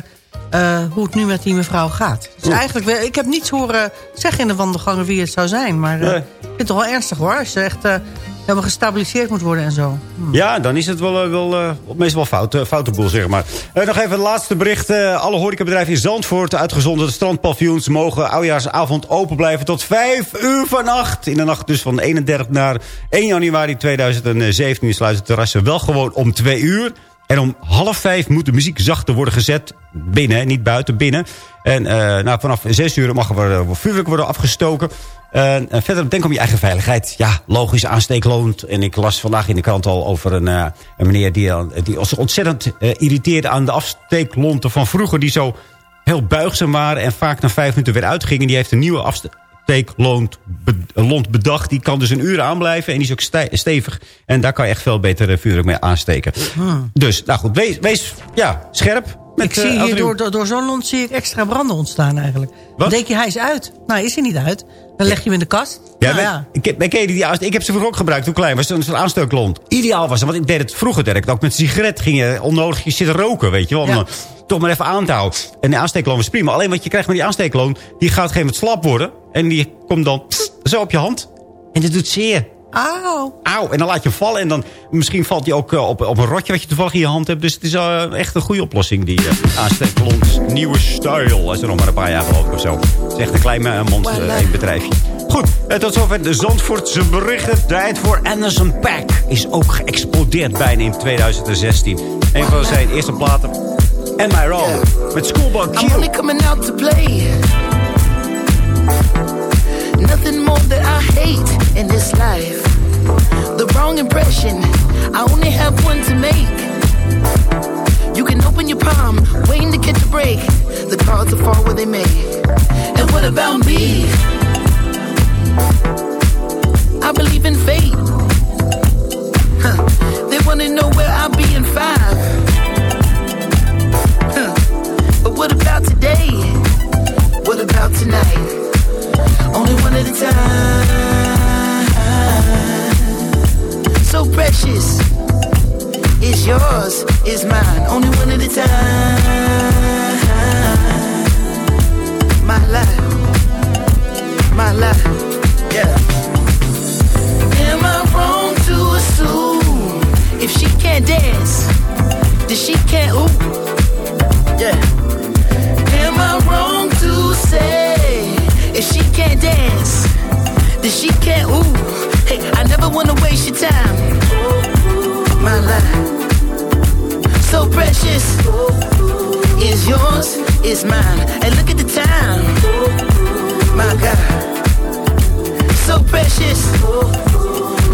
uh, hoe het nu met die mevrouw gaat. Dus eigenlijk, ik heb niets horen zeggen in de wandelgangen wie het zou zijn. Maar uh, nee. ik vind het toch wel ernstig hoor. Als je echt uh, helemaal gestabiliseerd moet worden en zo. Hm. Ja, dan is het wel, wel meestal wel fout, foute boel, zeg maar. nog even het laatste bericht. alle horecabedrijven in Zandvoort uitgezonden. De strandpaviljoens mogen oudjaarsavond open blijven tot 5 uur vannacht. In de nacht dus van 31 naar 1 januari 2017 sluiten terrassen wel gewoon om 2 uur. En om half vijf moet de muziek zachter worden gezet. Binnen, niet buiten, binnen. En uh, nou, vanaf zes uur mag er vuurwerk worden afgestoken. Uh, verder denk om je eigen veiligheid. Ja, logisch, aansteek loont. En ik las vandaag in de krant al over een, uh, een meneer... die, die zich ontzettend irriteerde aan de afsteeklonten van vroeger... die zo heel buigzaam waren en vaak na vijf minuten weer uitgingen. Die heeft een nieuwe afsteek lont, lont bedacht. Die kan dus een uur aanblijven en die is ook stevig. En daar kan je echt veel beter vuurwerk mee aansteken. Hmm. Dus, nou goed, wees, wees ja, scherp. Met, ik zie eh, hier door, door, door zo'n lont zie ik extra branden ontstaan eigenlijk. Dan denk je, hij is uit. Nou, is hij niet uit. Dan leg je hem in de kast. Ja, Nou maar Ik, heb- ik, ken die, ik heb ze vroeger ook gebruikt toen klein was. Zo'n aanstooklont. Ideaal was het. Want ik deed het vroeger. Ik ook met een sigaret. Ging je onnodig je zitten roken, weet je wel. Om Ja. dan toch maar even aan te houden. En de aansteekloon was prima. Alleen wat je krijgt met die aansteekloon... die gaat op een gegeven moment slap worden. En die komt dan pssst, zo op je hand. En dat doet zeer. Auw. Auw. En dan laat je hem vallen. En dan misschien valt hij ook eh, op, op een rotje wat je toevallig in je hand hebt. Dus het is eh, echt een goede oplossing. Die uh. Nieuwe. Hij is er nog maar een paar jaar geloof ik of zo. Het is echt een klein uh, monster uh, een bedrijfje. Goed, tot zover de Zandvoortse berichten. Tijd voor Anderson Pack. Is ook geëxplodeerd bijna in 2016. Een van zijn eerste platen. Am I Wrong? Met Schoolboy Q. I'm only coming out to play. Nothing more that I hate in this life. The wrong impression, I only have one to make. You can open your palm, waiting to catch a break. The cards will fall where they may. And what about me? I believe in fate. Huh. They wanna know where I'll be in five. Huh. But what about today? What about tonight? Only one at a time. So precious. It's yours, it's mine. Only one at a time. My life. My life. Yeah. Am I wrong to assume if she can't dance, then she can't ooh? Yeah. Am I wrong can't dance, then she can't ooh? Hey, I never wanna waste your time. My life, so precious, is yours, is mine. And look at the time, my God, so precious,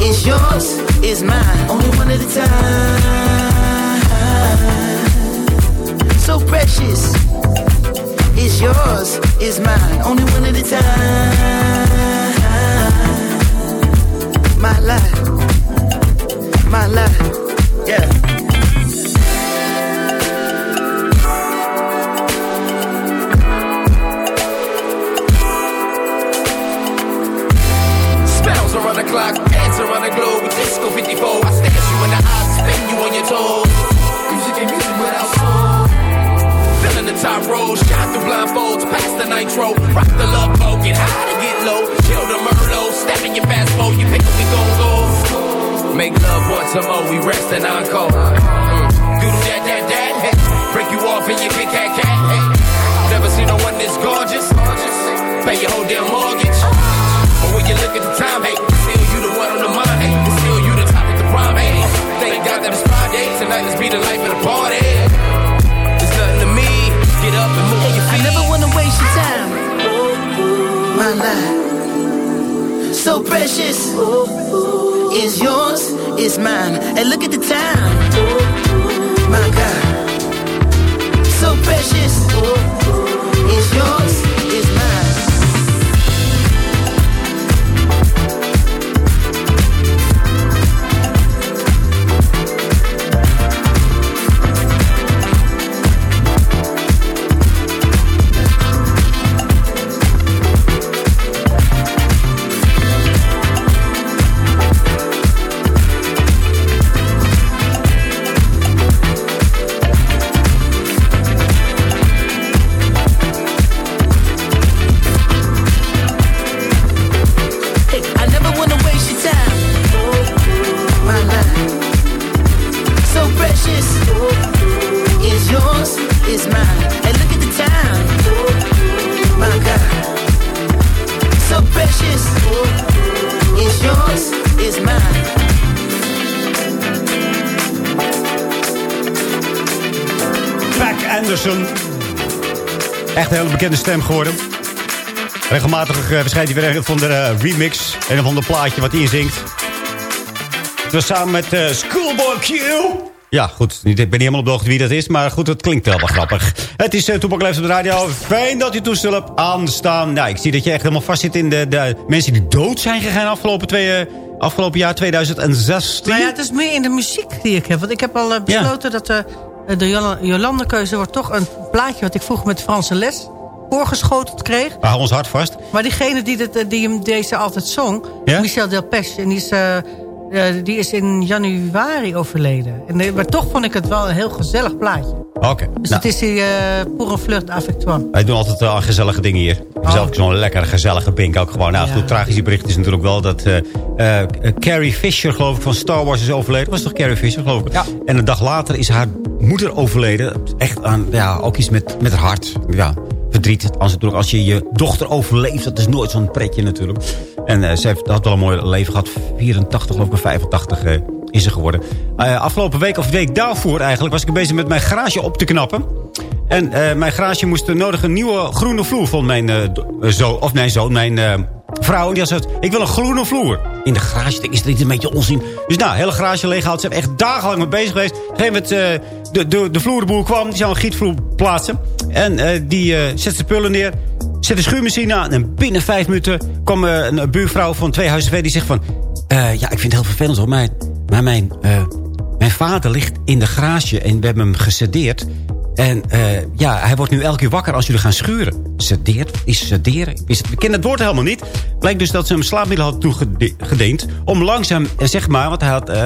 is yours, is mine. Only one at a time, so precious is yours, is mine. Only one at a time. My life, my life, yeah. Spells around the clock, dance around the globe Merlot, step in your fast mode, you pick up, we gon' go. Make love once some more, we rest and encore. Mm. Do that, that, that, hey. Break you off and you get cat, cat, hey. Never seen no one this gorgeous. Pay your whole damn mortgage. But when you look at the time, hey, still you the one on the mind, hey. Still you the topic of prime, hey. Thank God that it's Friday, tonight let's be the life of the party. There's nothing to me, get up and move your I never wanna waste your time. My life, so precious, is yours, is mine. And look at the time, my God, so precious, is yours, Anderson. Echt een hele bekende stem geworden. Regelmatig uh, verschijnt hij weer een van de uh, remix. Een van de plaatje wat hij inzingt. Het was samen met uh, Schoolboy Q. Ja, goed. Ik ben niet helemaal op de hoogte wie dat is. Maar goed, het klinkt wel wat grappig. Het is uh, Toepak op de radio. Fijn dat je toestel hebt aanstaan. Nou, ik zie dat je echt helemaal vast zit in de, de mensen die dood zijn gegaan afgelopen, twee, uh, afgelopen jaar 2016. Nou ja, het is meer in de muziek die ik heb. Want ik heb al uh, besloten dat... Uh, eh, de Jol- Jolande-keuze wordt toch een plaatje... wat ik vroeger met Franse les voorgeschoteld kreeg. We houden ons hart vast. Maar diegene die, dit, eh, die hem deze altijd zong, Ja? Michel Delpech... en die is, eh, eh, die is in januari overleden. En, eh, maar toch vond ik het wel een heel gezellig plaatje. Oké. Dus Nou, het is die uh, Pour un flirt avec toi. wij doen altijd wel gezellige dingen hier. Ik heb zelf ook zo'n lekkere gezellige pink ook gewoon. Nou, Oh. Ja. het tragische bericht is natuurlijk wel dat eh, eh, eh, Carrie Fisher, geloof ik, van Star Wars is overleden. Was toch Carrie Fisher, geloof ik? Ja. En een dag later is haar moeder overleden. Echt aan, ja, ook iets met, met haar hart. Ja, verdriet. Als, natuurlijk, als je je dochter overleeft, dat is nooit zo'n pretje natuurlijk. En eh, ze heeft, had wel een mooi leven gehad. 84, geloof ik, of 85 eh, is ze geworden. Eh, afgelopen week, of week daarvoor eigenlijk, was ik bezig met mijn garage op te knappen. En eh, mijn garage moest nodig een nieuwe groene vloer van mijn, eh, do- eh, zo, of mijn zoon, mijn eh, vrouw. Die had ik wil een groene vloer. In de garage, denk, is niet een beetje onzin? Dus nou, hele garage leeg gehaald. Ze hebben echt dagenlang mee bezig geweest. Op een gegeven moment, eh, de, de, vloerboer kwam, die zou een gietvloer plaatsen. En eh, die eh zet zijn spullen neer, zet de schuurmachine aan. En binnen vijf minuten kwam eh, een buurvrouw van twee huizen verder. Die zegt van, eh, ja, ik vind het heel vervelend hoor, maar, maar mijn... eh, mijn vader ligt in de garage en we hebben hem gesedeerd. En eh, ja, hij wordt nu elke keer wakker als jullie gaan schuren. Sedeerd? Is sederen? Wist het- Ik ken het woord helemaal niet. Blijkt dus dat ze hem slaapmiddel had toegedeend. Om langzaam, zeg maar, want hij, had, eh,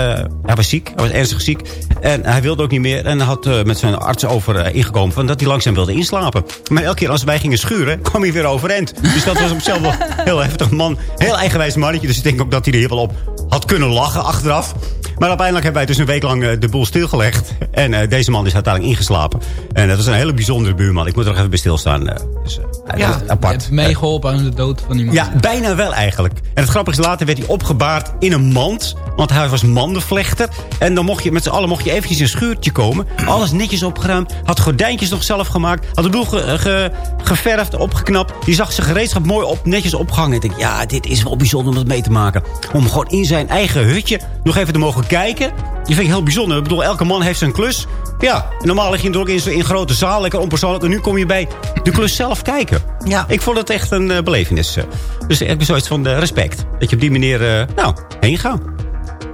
hij was ziek. Hij was ernstig ziek. En hij wilde ook niet meer. En had eh, met zijn arts over ingekomen van dat hij langzaam wilde inslapen. Maar elke keer als wij gingen schuren, kwam hij weer overeind. Dus dat was op zichzelf wel heel heftig man. Heel eigenwijs mannetje. Dus ik denk ook dat hij er heel wel op had kunnen lachen achteraf. Maar uiteindelijk hebben wij dus een week lang eh, de boel stilgelegd. En eh, deze man is uiteindelijk ingeslapen. En dat was een hele bijzondere buurman. Ik moet er nog even bij stilstaan. eh, dus, eh, Ja, apart. Je meegeholpen aan de dood van iemand. Ja, bijna wel eigenlijk. En het grappige is, later werd hij opgebaard in een mand. Want hij was mandenvlechter. En dan mocht je met z'n allen mocht je eventjes in een schuurtje komen. Alles netjes opgeruimd. Had gordijntjes nog zelf gemaakt. Had de boel ge- ge- geverfd, opgeknapt. Die zag zijn gereedschap mooi op, netjes opgehangen. Ik denk, ja, dit is wel bijzonder om dat mee te maken. Om gewoon in zijn eigen hutje nog even te mogen kijken. Die vind ik heel bijzonder. Ik bedoel, elke man heeft zijn klus. Ja, normaal lig je natuurlijk in, in grote zaal, lekker onpersoonlijk. En nu kom je bij de klus zelf kijken. Ja. Ik vond het echt een eh, belevenis. eh. Dus ik heb zoiets van eh, respect. Dat je op die manier, nou, heen gaat.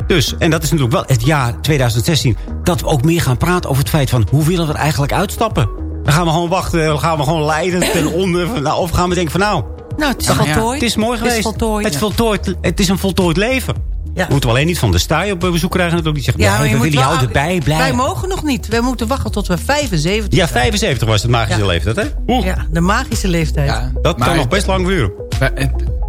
Dus, en dat is natuurlijk wel het jaar 2016... dat we ook meer gaan praten over het feit van... hoe willen we er eigenlijk uitstappen? Dan gaan we gewoon wachten, dan gaan we gewoon lijden ten onder. van, Nou, of gaan we denken van nou... Nou, het is voltooid. Het is mooi Het is geweest. voltooid, het, ja. voltooid, het is een voltooid leven. Ja. We moeten we alleen niet van de staai op bezoek krijgen. Dat ook niet zeggen, ja, we willen jou erbij blijven. Wij mogen nog niet. Wij moeten wachten tot we 75 Ja, zijn. 75 was het magische Ja. leeftijd, hè? Oeh, Ja, de magische leeftijd. Ja, dat maar- kan nog best lang duren. Maar, eh,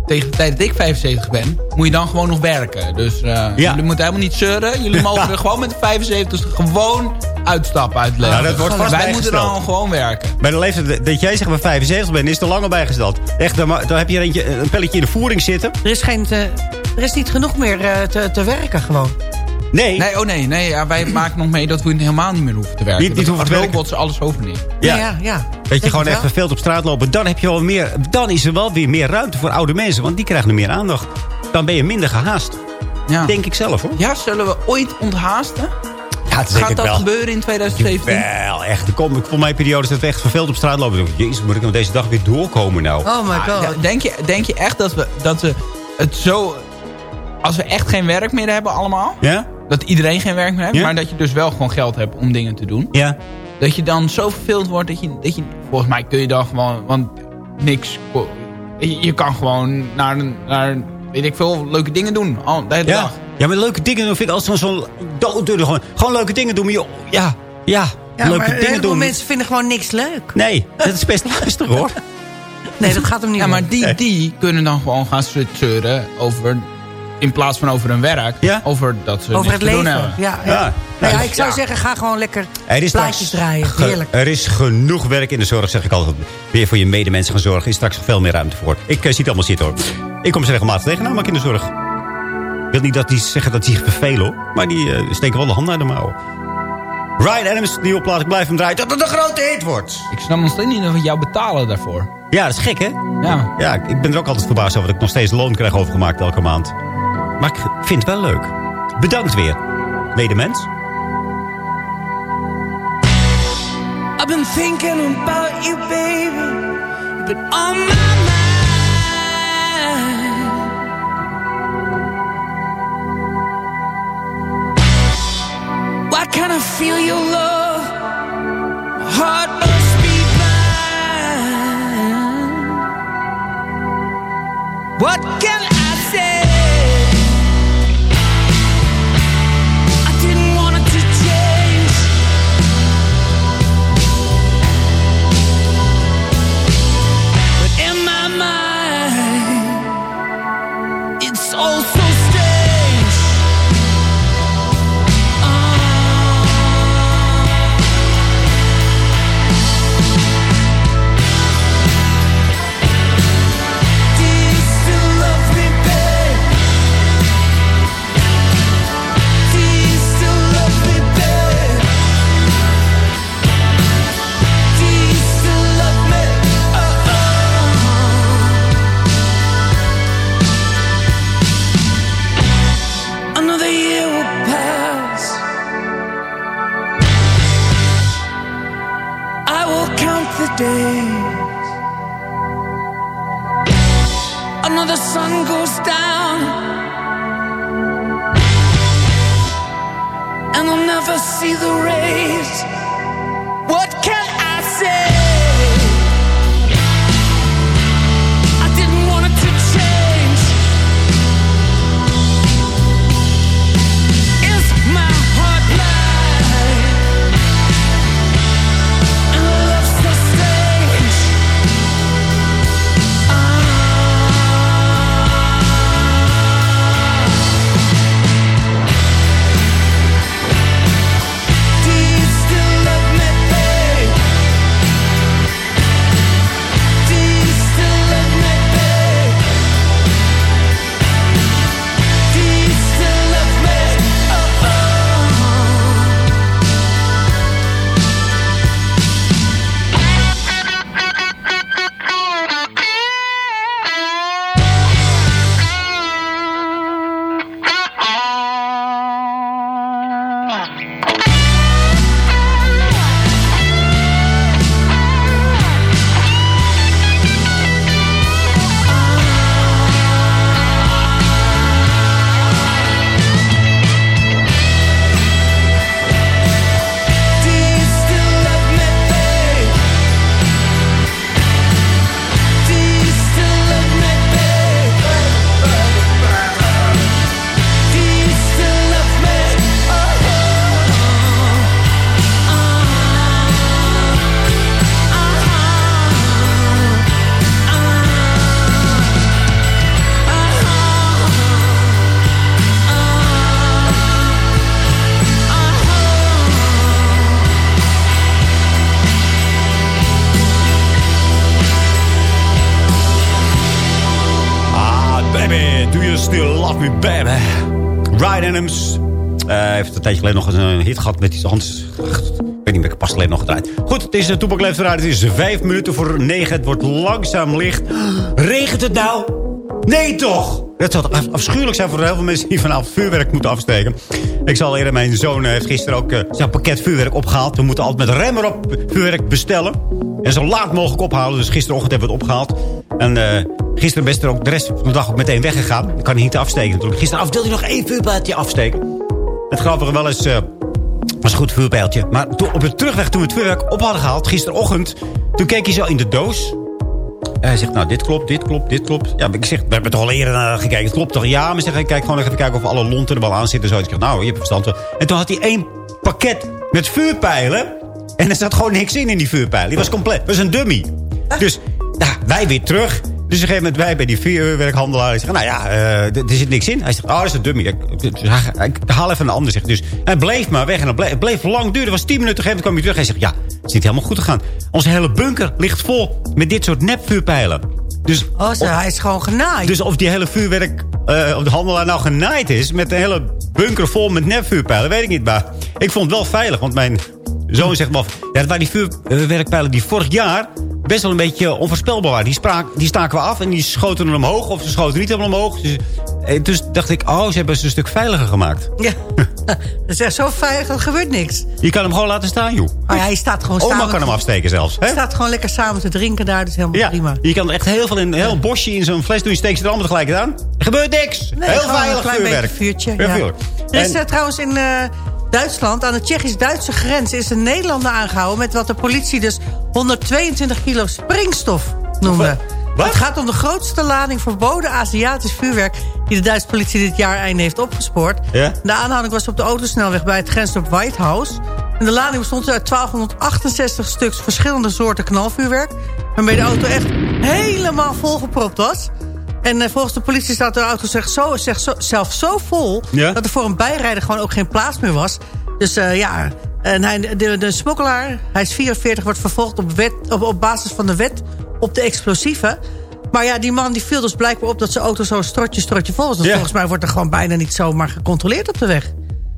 Tegen de tijd dat ik 75 ben, moet je dan gewoon nog werken. Dus eh, jullie moeten helemaal niet zeuren. Jullie mogen er gewoon met de 75 gewoon uitstappen uit het leven. Ja, dat wordt vast Wij moeten dan gewoon werken. Bij de leeftijd dat jij zegt bij 75 bent, is er lang al bijgesteld. Echt, dan, dan heb je er eentje, een pelletje in de voering zitten. Er, is geen te- er is niet genoeg meer eh, te, te werken gewoon. Nee. Nee, oh nee, nee ja, wij maken nog mee dat we helemaal niet meer hoeven te werken. Niet- niet hoeven te robots alles overnemen. Ja. ja, ja. Dat Denk je gewoon echt verveeld op straat lopen. Dan, heb je wel meer, dan is er wel weer meer ruimte voor oude mensen. Want die krijgen er meer aandacht. Dan ben je minder gehaast. Ja. Denk ik zelf hoor. Ja, zullen we ooit onthaasten? Ja, Gaat dat wel. gebeuren in 2017? Wel, echt. Er kom, ik voor mijn periodes dat we echt verveeld op straat lopen. Dan denk ik, Jezus, moet ik nou deze dag weer doorkomen nou? Oh my Ah, god. ja, denk, je, denk je echt dat we, dat we het zo... Als we echt geen werk meer hebben allemaal... Ja? Dat iedereen geen werk meer heeft... Ja? maar dat je dus wel gewoon geld hebt om dingen te doen... Ja. dat je dan zo verveeld wordt dat je, dat je... Volgens mij kun je dan gewoon... Want niks... Je, je kan gewoon naar, een- naar weet ik veel, leuke dingen doen. Al de hele Ja. dag. ja, maar leuke dingen doen vind ik altijd zo'n zo dooddeur. Gewoon, gewoon leuke dingen doen. Ja, ja, Ja, leuke maar dingen doen. mensen vinden gewoon niks leuk. Nee, dat is best lastig hoor. Nee, dat gaat hem niet Ja, om. maar die, die kunnen dan gewoon gaan zeuren over... In plaats van over hun werk. Ja. Over dat ze Over het leven. hebben. Ja, ja. Ja. Nou ja, Ja, ik zou ja. zeggen, ga gewoon lekker Er is plaatjes straks draaien. Heerlijk. Er is genoeg werk in de zorg, zeg ik altijd. Weer voor je medemensen gaan zorgen. Er is straks veel meer ruimte voor. Ik eh, zie het allemaal zitten hoor. Ik kom ze regelmatig tegen, namelijk in de zorg. Ik wil niet dat die zeggen dat die zich vervelen hoor. Maar die eh, steken wel de handen uit de mouwen. Ryan Adams, die op plaats ik blijf hem draaien. Dat het een grote hit wordt. Ik snap nog steeds niet dat we jou betalen daarvoor. Ja, dat is gek hè? Ja. Ja, ik ben er ook altijd verbaasd over dat ik nog steeds loon krijg overgemaakt elke maand. Maar ik vind het wel leuk. Bedankt weer, medemens. I've been thinking about you, baby. You've been on my mind. Why can't I feel your love? My heart must be blind. What can I hit gehad met iets anders. Ik weet niet meer, ik pas geleden nog gedraaid. Goed, het is de Toepak Leeft eruit. Het is vijf minuten voor negen. Het wordt langzaam licht. Regent het nou? Nee toch? Dat zou afschuwelijk zijn voor heel veel mensen die vanavond vuurwerk moeten afsteken. Ik zal eerder, mijn zoon heeft gisteren ook eh, zijn pakket vuurwerk opgehaald. We moeten altijd met remmer op vuurwerk bestellen. En zo laat mogelijk ophalen. Dus gisterochtend hebben we het opgehaald. En eh, gisteren best ook de rest van de dag ook meteen weggegaan. Ik kan niet afsteken natuurlijk. Gisteravond wilde hij nog één vuurpijltje afsteken. Het grappige wel eens... eh, was een goed vuurpijltje. Maar toen, op de terugweg toen we het vuurwerk op hadden gehaald... gisterochtend, toen keek hij zo in de doos. En hij zegt, nou, dit klopt, dit klopt, dit klopt. Ja, ik zeg, we hebben toch al eerder naar gekeken. Het klopt toch? Ja, maar zeg, ik kijk gewoon even kijken of alle lonten er wel aan zitten. Zo. Ik zeg, nou, je hebt verstand. En toen had hij één pakket met vuurpijlen. En er zat gewoon niks in in die vuurpijlen. Die was compleet. Dat was een dummy. Dus, nou, wij weer terug. Dus op een gegeven moment wij bij die vuurwerkhandelaar. Die zeggen, nou ja, eh, er zit niks in. Hij zegt, oh, dat is een dummy. Ik, hij- haal even een ander. Zegt. Dus hij bleef maar weg. En het bleef, het bleef lang duren. Het was tien minuten. Op een kwam hij terug. Hij zegt, ja, het is niet helemaal goed gegaan. Onze hele bunker ligt vol met dit soort nepvuurpijlen. Dus, Oh, zo, hij is gewoon genaaid. dus of die hele vuurwerk, eh of de handelaar nou genaaid is... met een hele bunker vol met nepvuurpijlen, weet ik niet. Maar ik vond het wel veilig, want mijn zoon zegt wel... Ja, dat waren die vuurwerkpijlen die vorig jaar best wel een beetje onvoorspelbaar waren. Die, spraak, die staken we af en die schoten er omhoog. Of ze schoten niet helemaal omhoog. Dus, eh, dus dacht ik, oh, ze hebben ze een stuk veiliger gemaakt. Ja, dat is echt zo veilig, dat gebeurt niks. Je kan hem gewoon laten staan, joh. Maar ja, hij staat gewoon Oma samen kan hem afsteken zelfs. Hè? Hij staat gewoon lekker samen te drinken daar, dus helemaal Ja, prima. je kan echt heel veel in, een heel bosje in zo'n fles doen. Je steekt ze er allemaal tegelijk aan. Er gebeurt niks. Nee, heel veilig een klein vuurwerk. beetje vuurtje. Ja, vuurwerk. Er is eh, trouwens in eh, Duitsland, aan de Tsjechisch-Duitse grens... is een Nederlander aangehouden met wat de politie dus 122 kilo springstof noemde. Het gaat om de grootste lading verboden Aziatisch vuurwerk... die de Duitse politie dit jaar einde heeft opgespoord. Ja? De aanhouding was op de autosnelweg bij het grensdorp Whitehouse. En de lading bestond uit 1268 stuks verschillende soorten knalvuurwerk... waarmee de auto echt helemaal volgepropt was. En eh, volgens de politie staat de auto zich zo, zich zo, zelf zo vol... Ja? dat er voor een bijrijder gewoon ook geen plaats meer was. Dus eh, ja, en hij, de, de smokkelaar, hij is 44, wordt vervolgd op, wet, op, op basis van de wet op de explosieven. Maar ja, die man die viel dus blijkbaar op dat zijn auto zo strotje, strotje vol was. Dus Ja. volgens mij wordt er gewoon bijna niet zomaar gecontroleerd op de weg.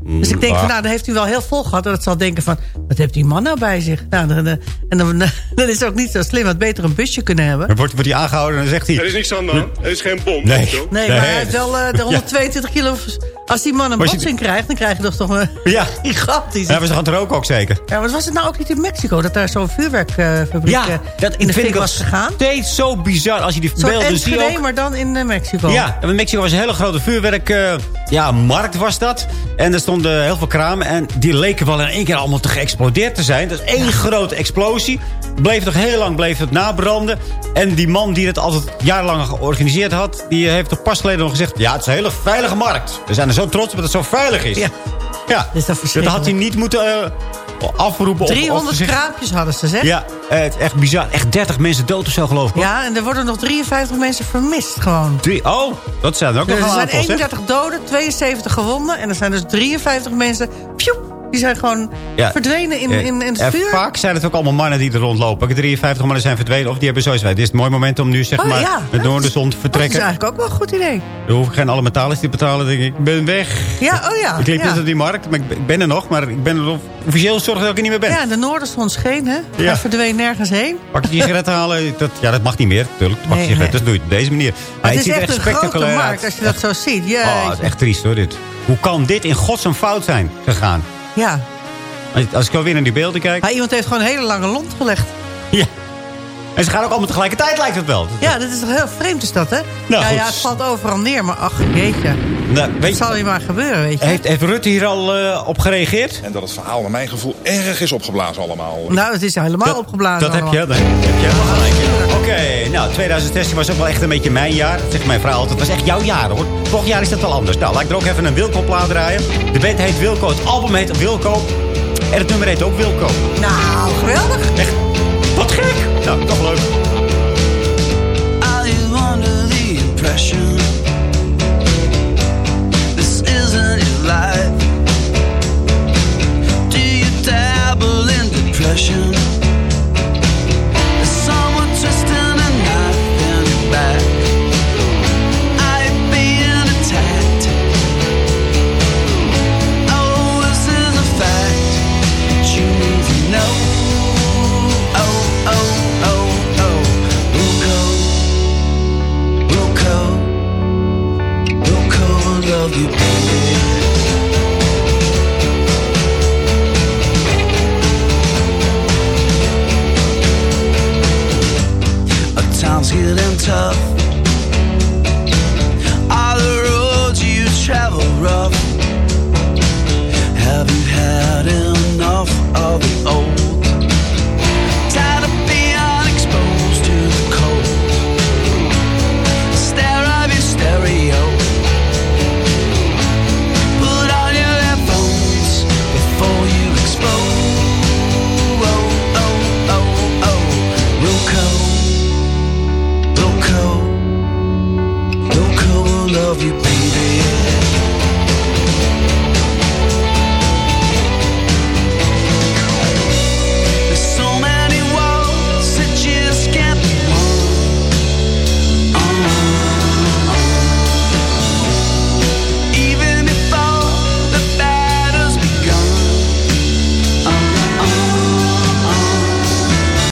Dus ik denk, van, nou, dan heeft hij wel heel vol gehad. En dat zal denken van, wat heeft die man nou bij zich? Nou, dan, dan- en dan, dan is het ook niet zo slim. Had beter een busje kunnen hebben. Dan wordt, wordt hij aangehouden en dan zegt hij... Er is niks aan de hand. Er is geen bom. Nee. of zo. Nee, maar hij heeft wel eh, de 122 kilo... Als die man een Was je- botsing krijgt, dan krijg je toch toch een Ja. gigantisch... Ja, we gaan er ook ook zeker. Ja, maar was het nou ook niet in Mexico... dat daar zo'n vuurwerkfabriek Ja, eh, dat in de fik ik was nog gegaan? steeds zo bizar als je die beelden ziet Enschede, ook. maar dan in eh, Mexico. Ja, in Mexico was een hele grote vuurwerk... eh, ja, markt was dat. En er stonden heel veel kramen. En die leken wel in één keer allemaal te geëxplodeerd te zijn. Dat is één grote explosie. Bleef toch heel lang bleef het nabranden. En die man die het altijd jarenlang georganiseerd had... die heeft toch pas geleden nog gezegd... ja, het is een hele veilige markt. We zijn er zo trots op dat het zo veilig is. Ja. Ja, dat dat had hij niet moeten eh, afroepen. of- of 300 gezegd- kraampjes hadden ze, zeg. Ja, eh, het echt bizar. Echt 30 mensen dood of zo, geloof ik. Ja, en er worden nog 53 mensen vermist gewoon. Drie, oh, dat zijn er ook Dus nog er zijn aantal, zeg. 31 doden, 72 gewonden. En er zijn dus 53 mensen... pjoep, die zijn gewoon Ja. verdwenen in, in, in het eh, vuur. Vaak zijn het ook allemaal mannen die er rondlopen. Ik 53 mannen zijn verdwenen of die hebben sowieso... Dit is het mooie moment om nu zeg Oh, maar ja. met door de zon te Dat is vertrekken. eigenlijk ook wel een goed idee. Dan hoef ik geen alle metalen te betalen. Denk ik, ik ben weg. Ja, oh ja. ik liep net op die markt, maar ik ben- er nog. Maar ik ben er officieel zorg dat ik er niet meer ben. Ja, de noorderzon scheen, hè? Ja. Hij verdween nergens heen. Pak je sigaretten halen, dat, ja, dat mag niet meer. Tuurlijk, pak je nee. dat doe je op deze manier. Maar Nee, het is er echt een grote spectaculair markt als je dat zo ziet. Ja, Oh, het is echt triest hoor, dit. Hoe kan dit in godsnaam fout zijn gegaan? Ja. Als- ik alweer naar die beelden kijk. Maar iemand heeft gewoon een hele lange lont gelegd. Ja. En ze gaan ook allemaal tegelijkertijd, lijkt het wel. Ja, dat is toch heel vreemd is dat, hè? Nou, ja, goed. ja, het valt overal neer, maar ach, jeetje. Nou, weet Het je, zal je maar gebeuren, weet je. heeft, heeft Rutte hier al eh, op gereageerd? En dat het verhaal naar mijn gevoel erg is opgeblazen allemaal. Nou, het is helemaal opgeblazen Dat heb je, dat heb je helemaal gelijk. Oké, nou, 2016 was ook wel echt een beetje mijn jaar. Dat zegt mijn vrouw altijd. Het was echt jouw jaar, hoor. Vorig jaar is dat wel anders. Nou, laat ik er ook even een Wilco-plaat draaien. De band heet Wilco, het album heet Wilco. En het nummer heet ook Wilco. Nou, geweldig. Echt, wat gek. Are you under the impression this isn't your life? Do you dabble in depression? you been? Times getting tough. Are the roads you travel rough? Have you had enough of the old?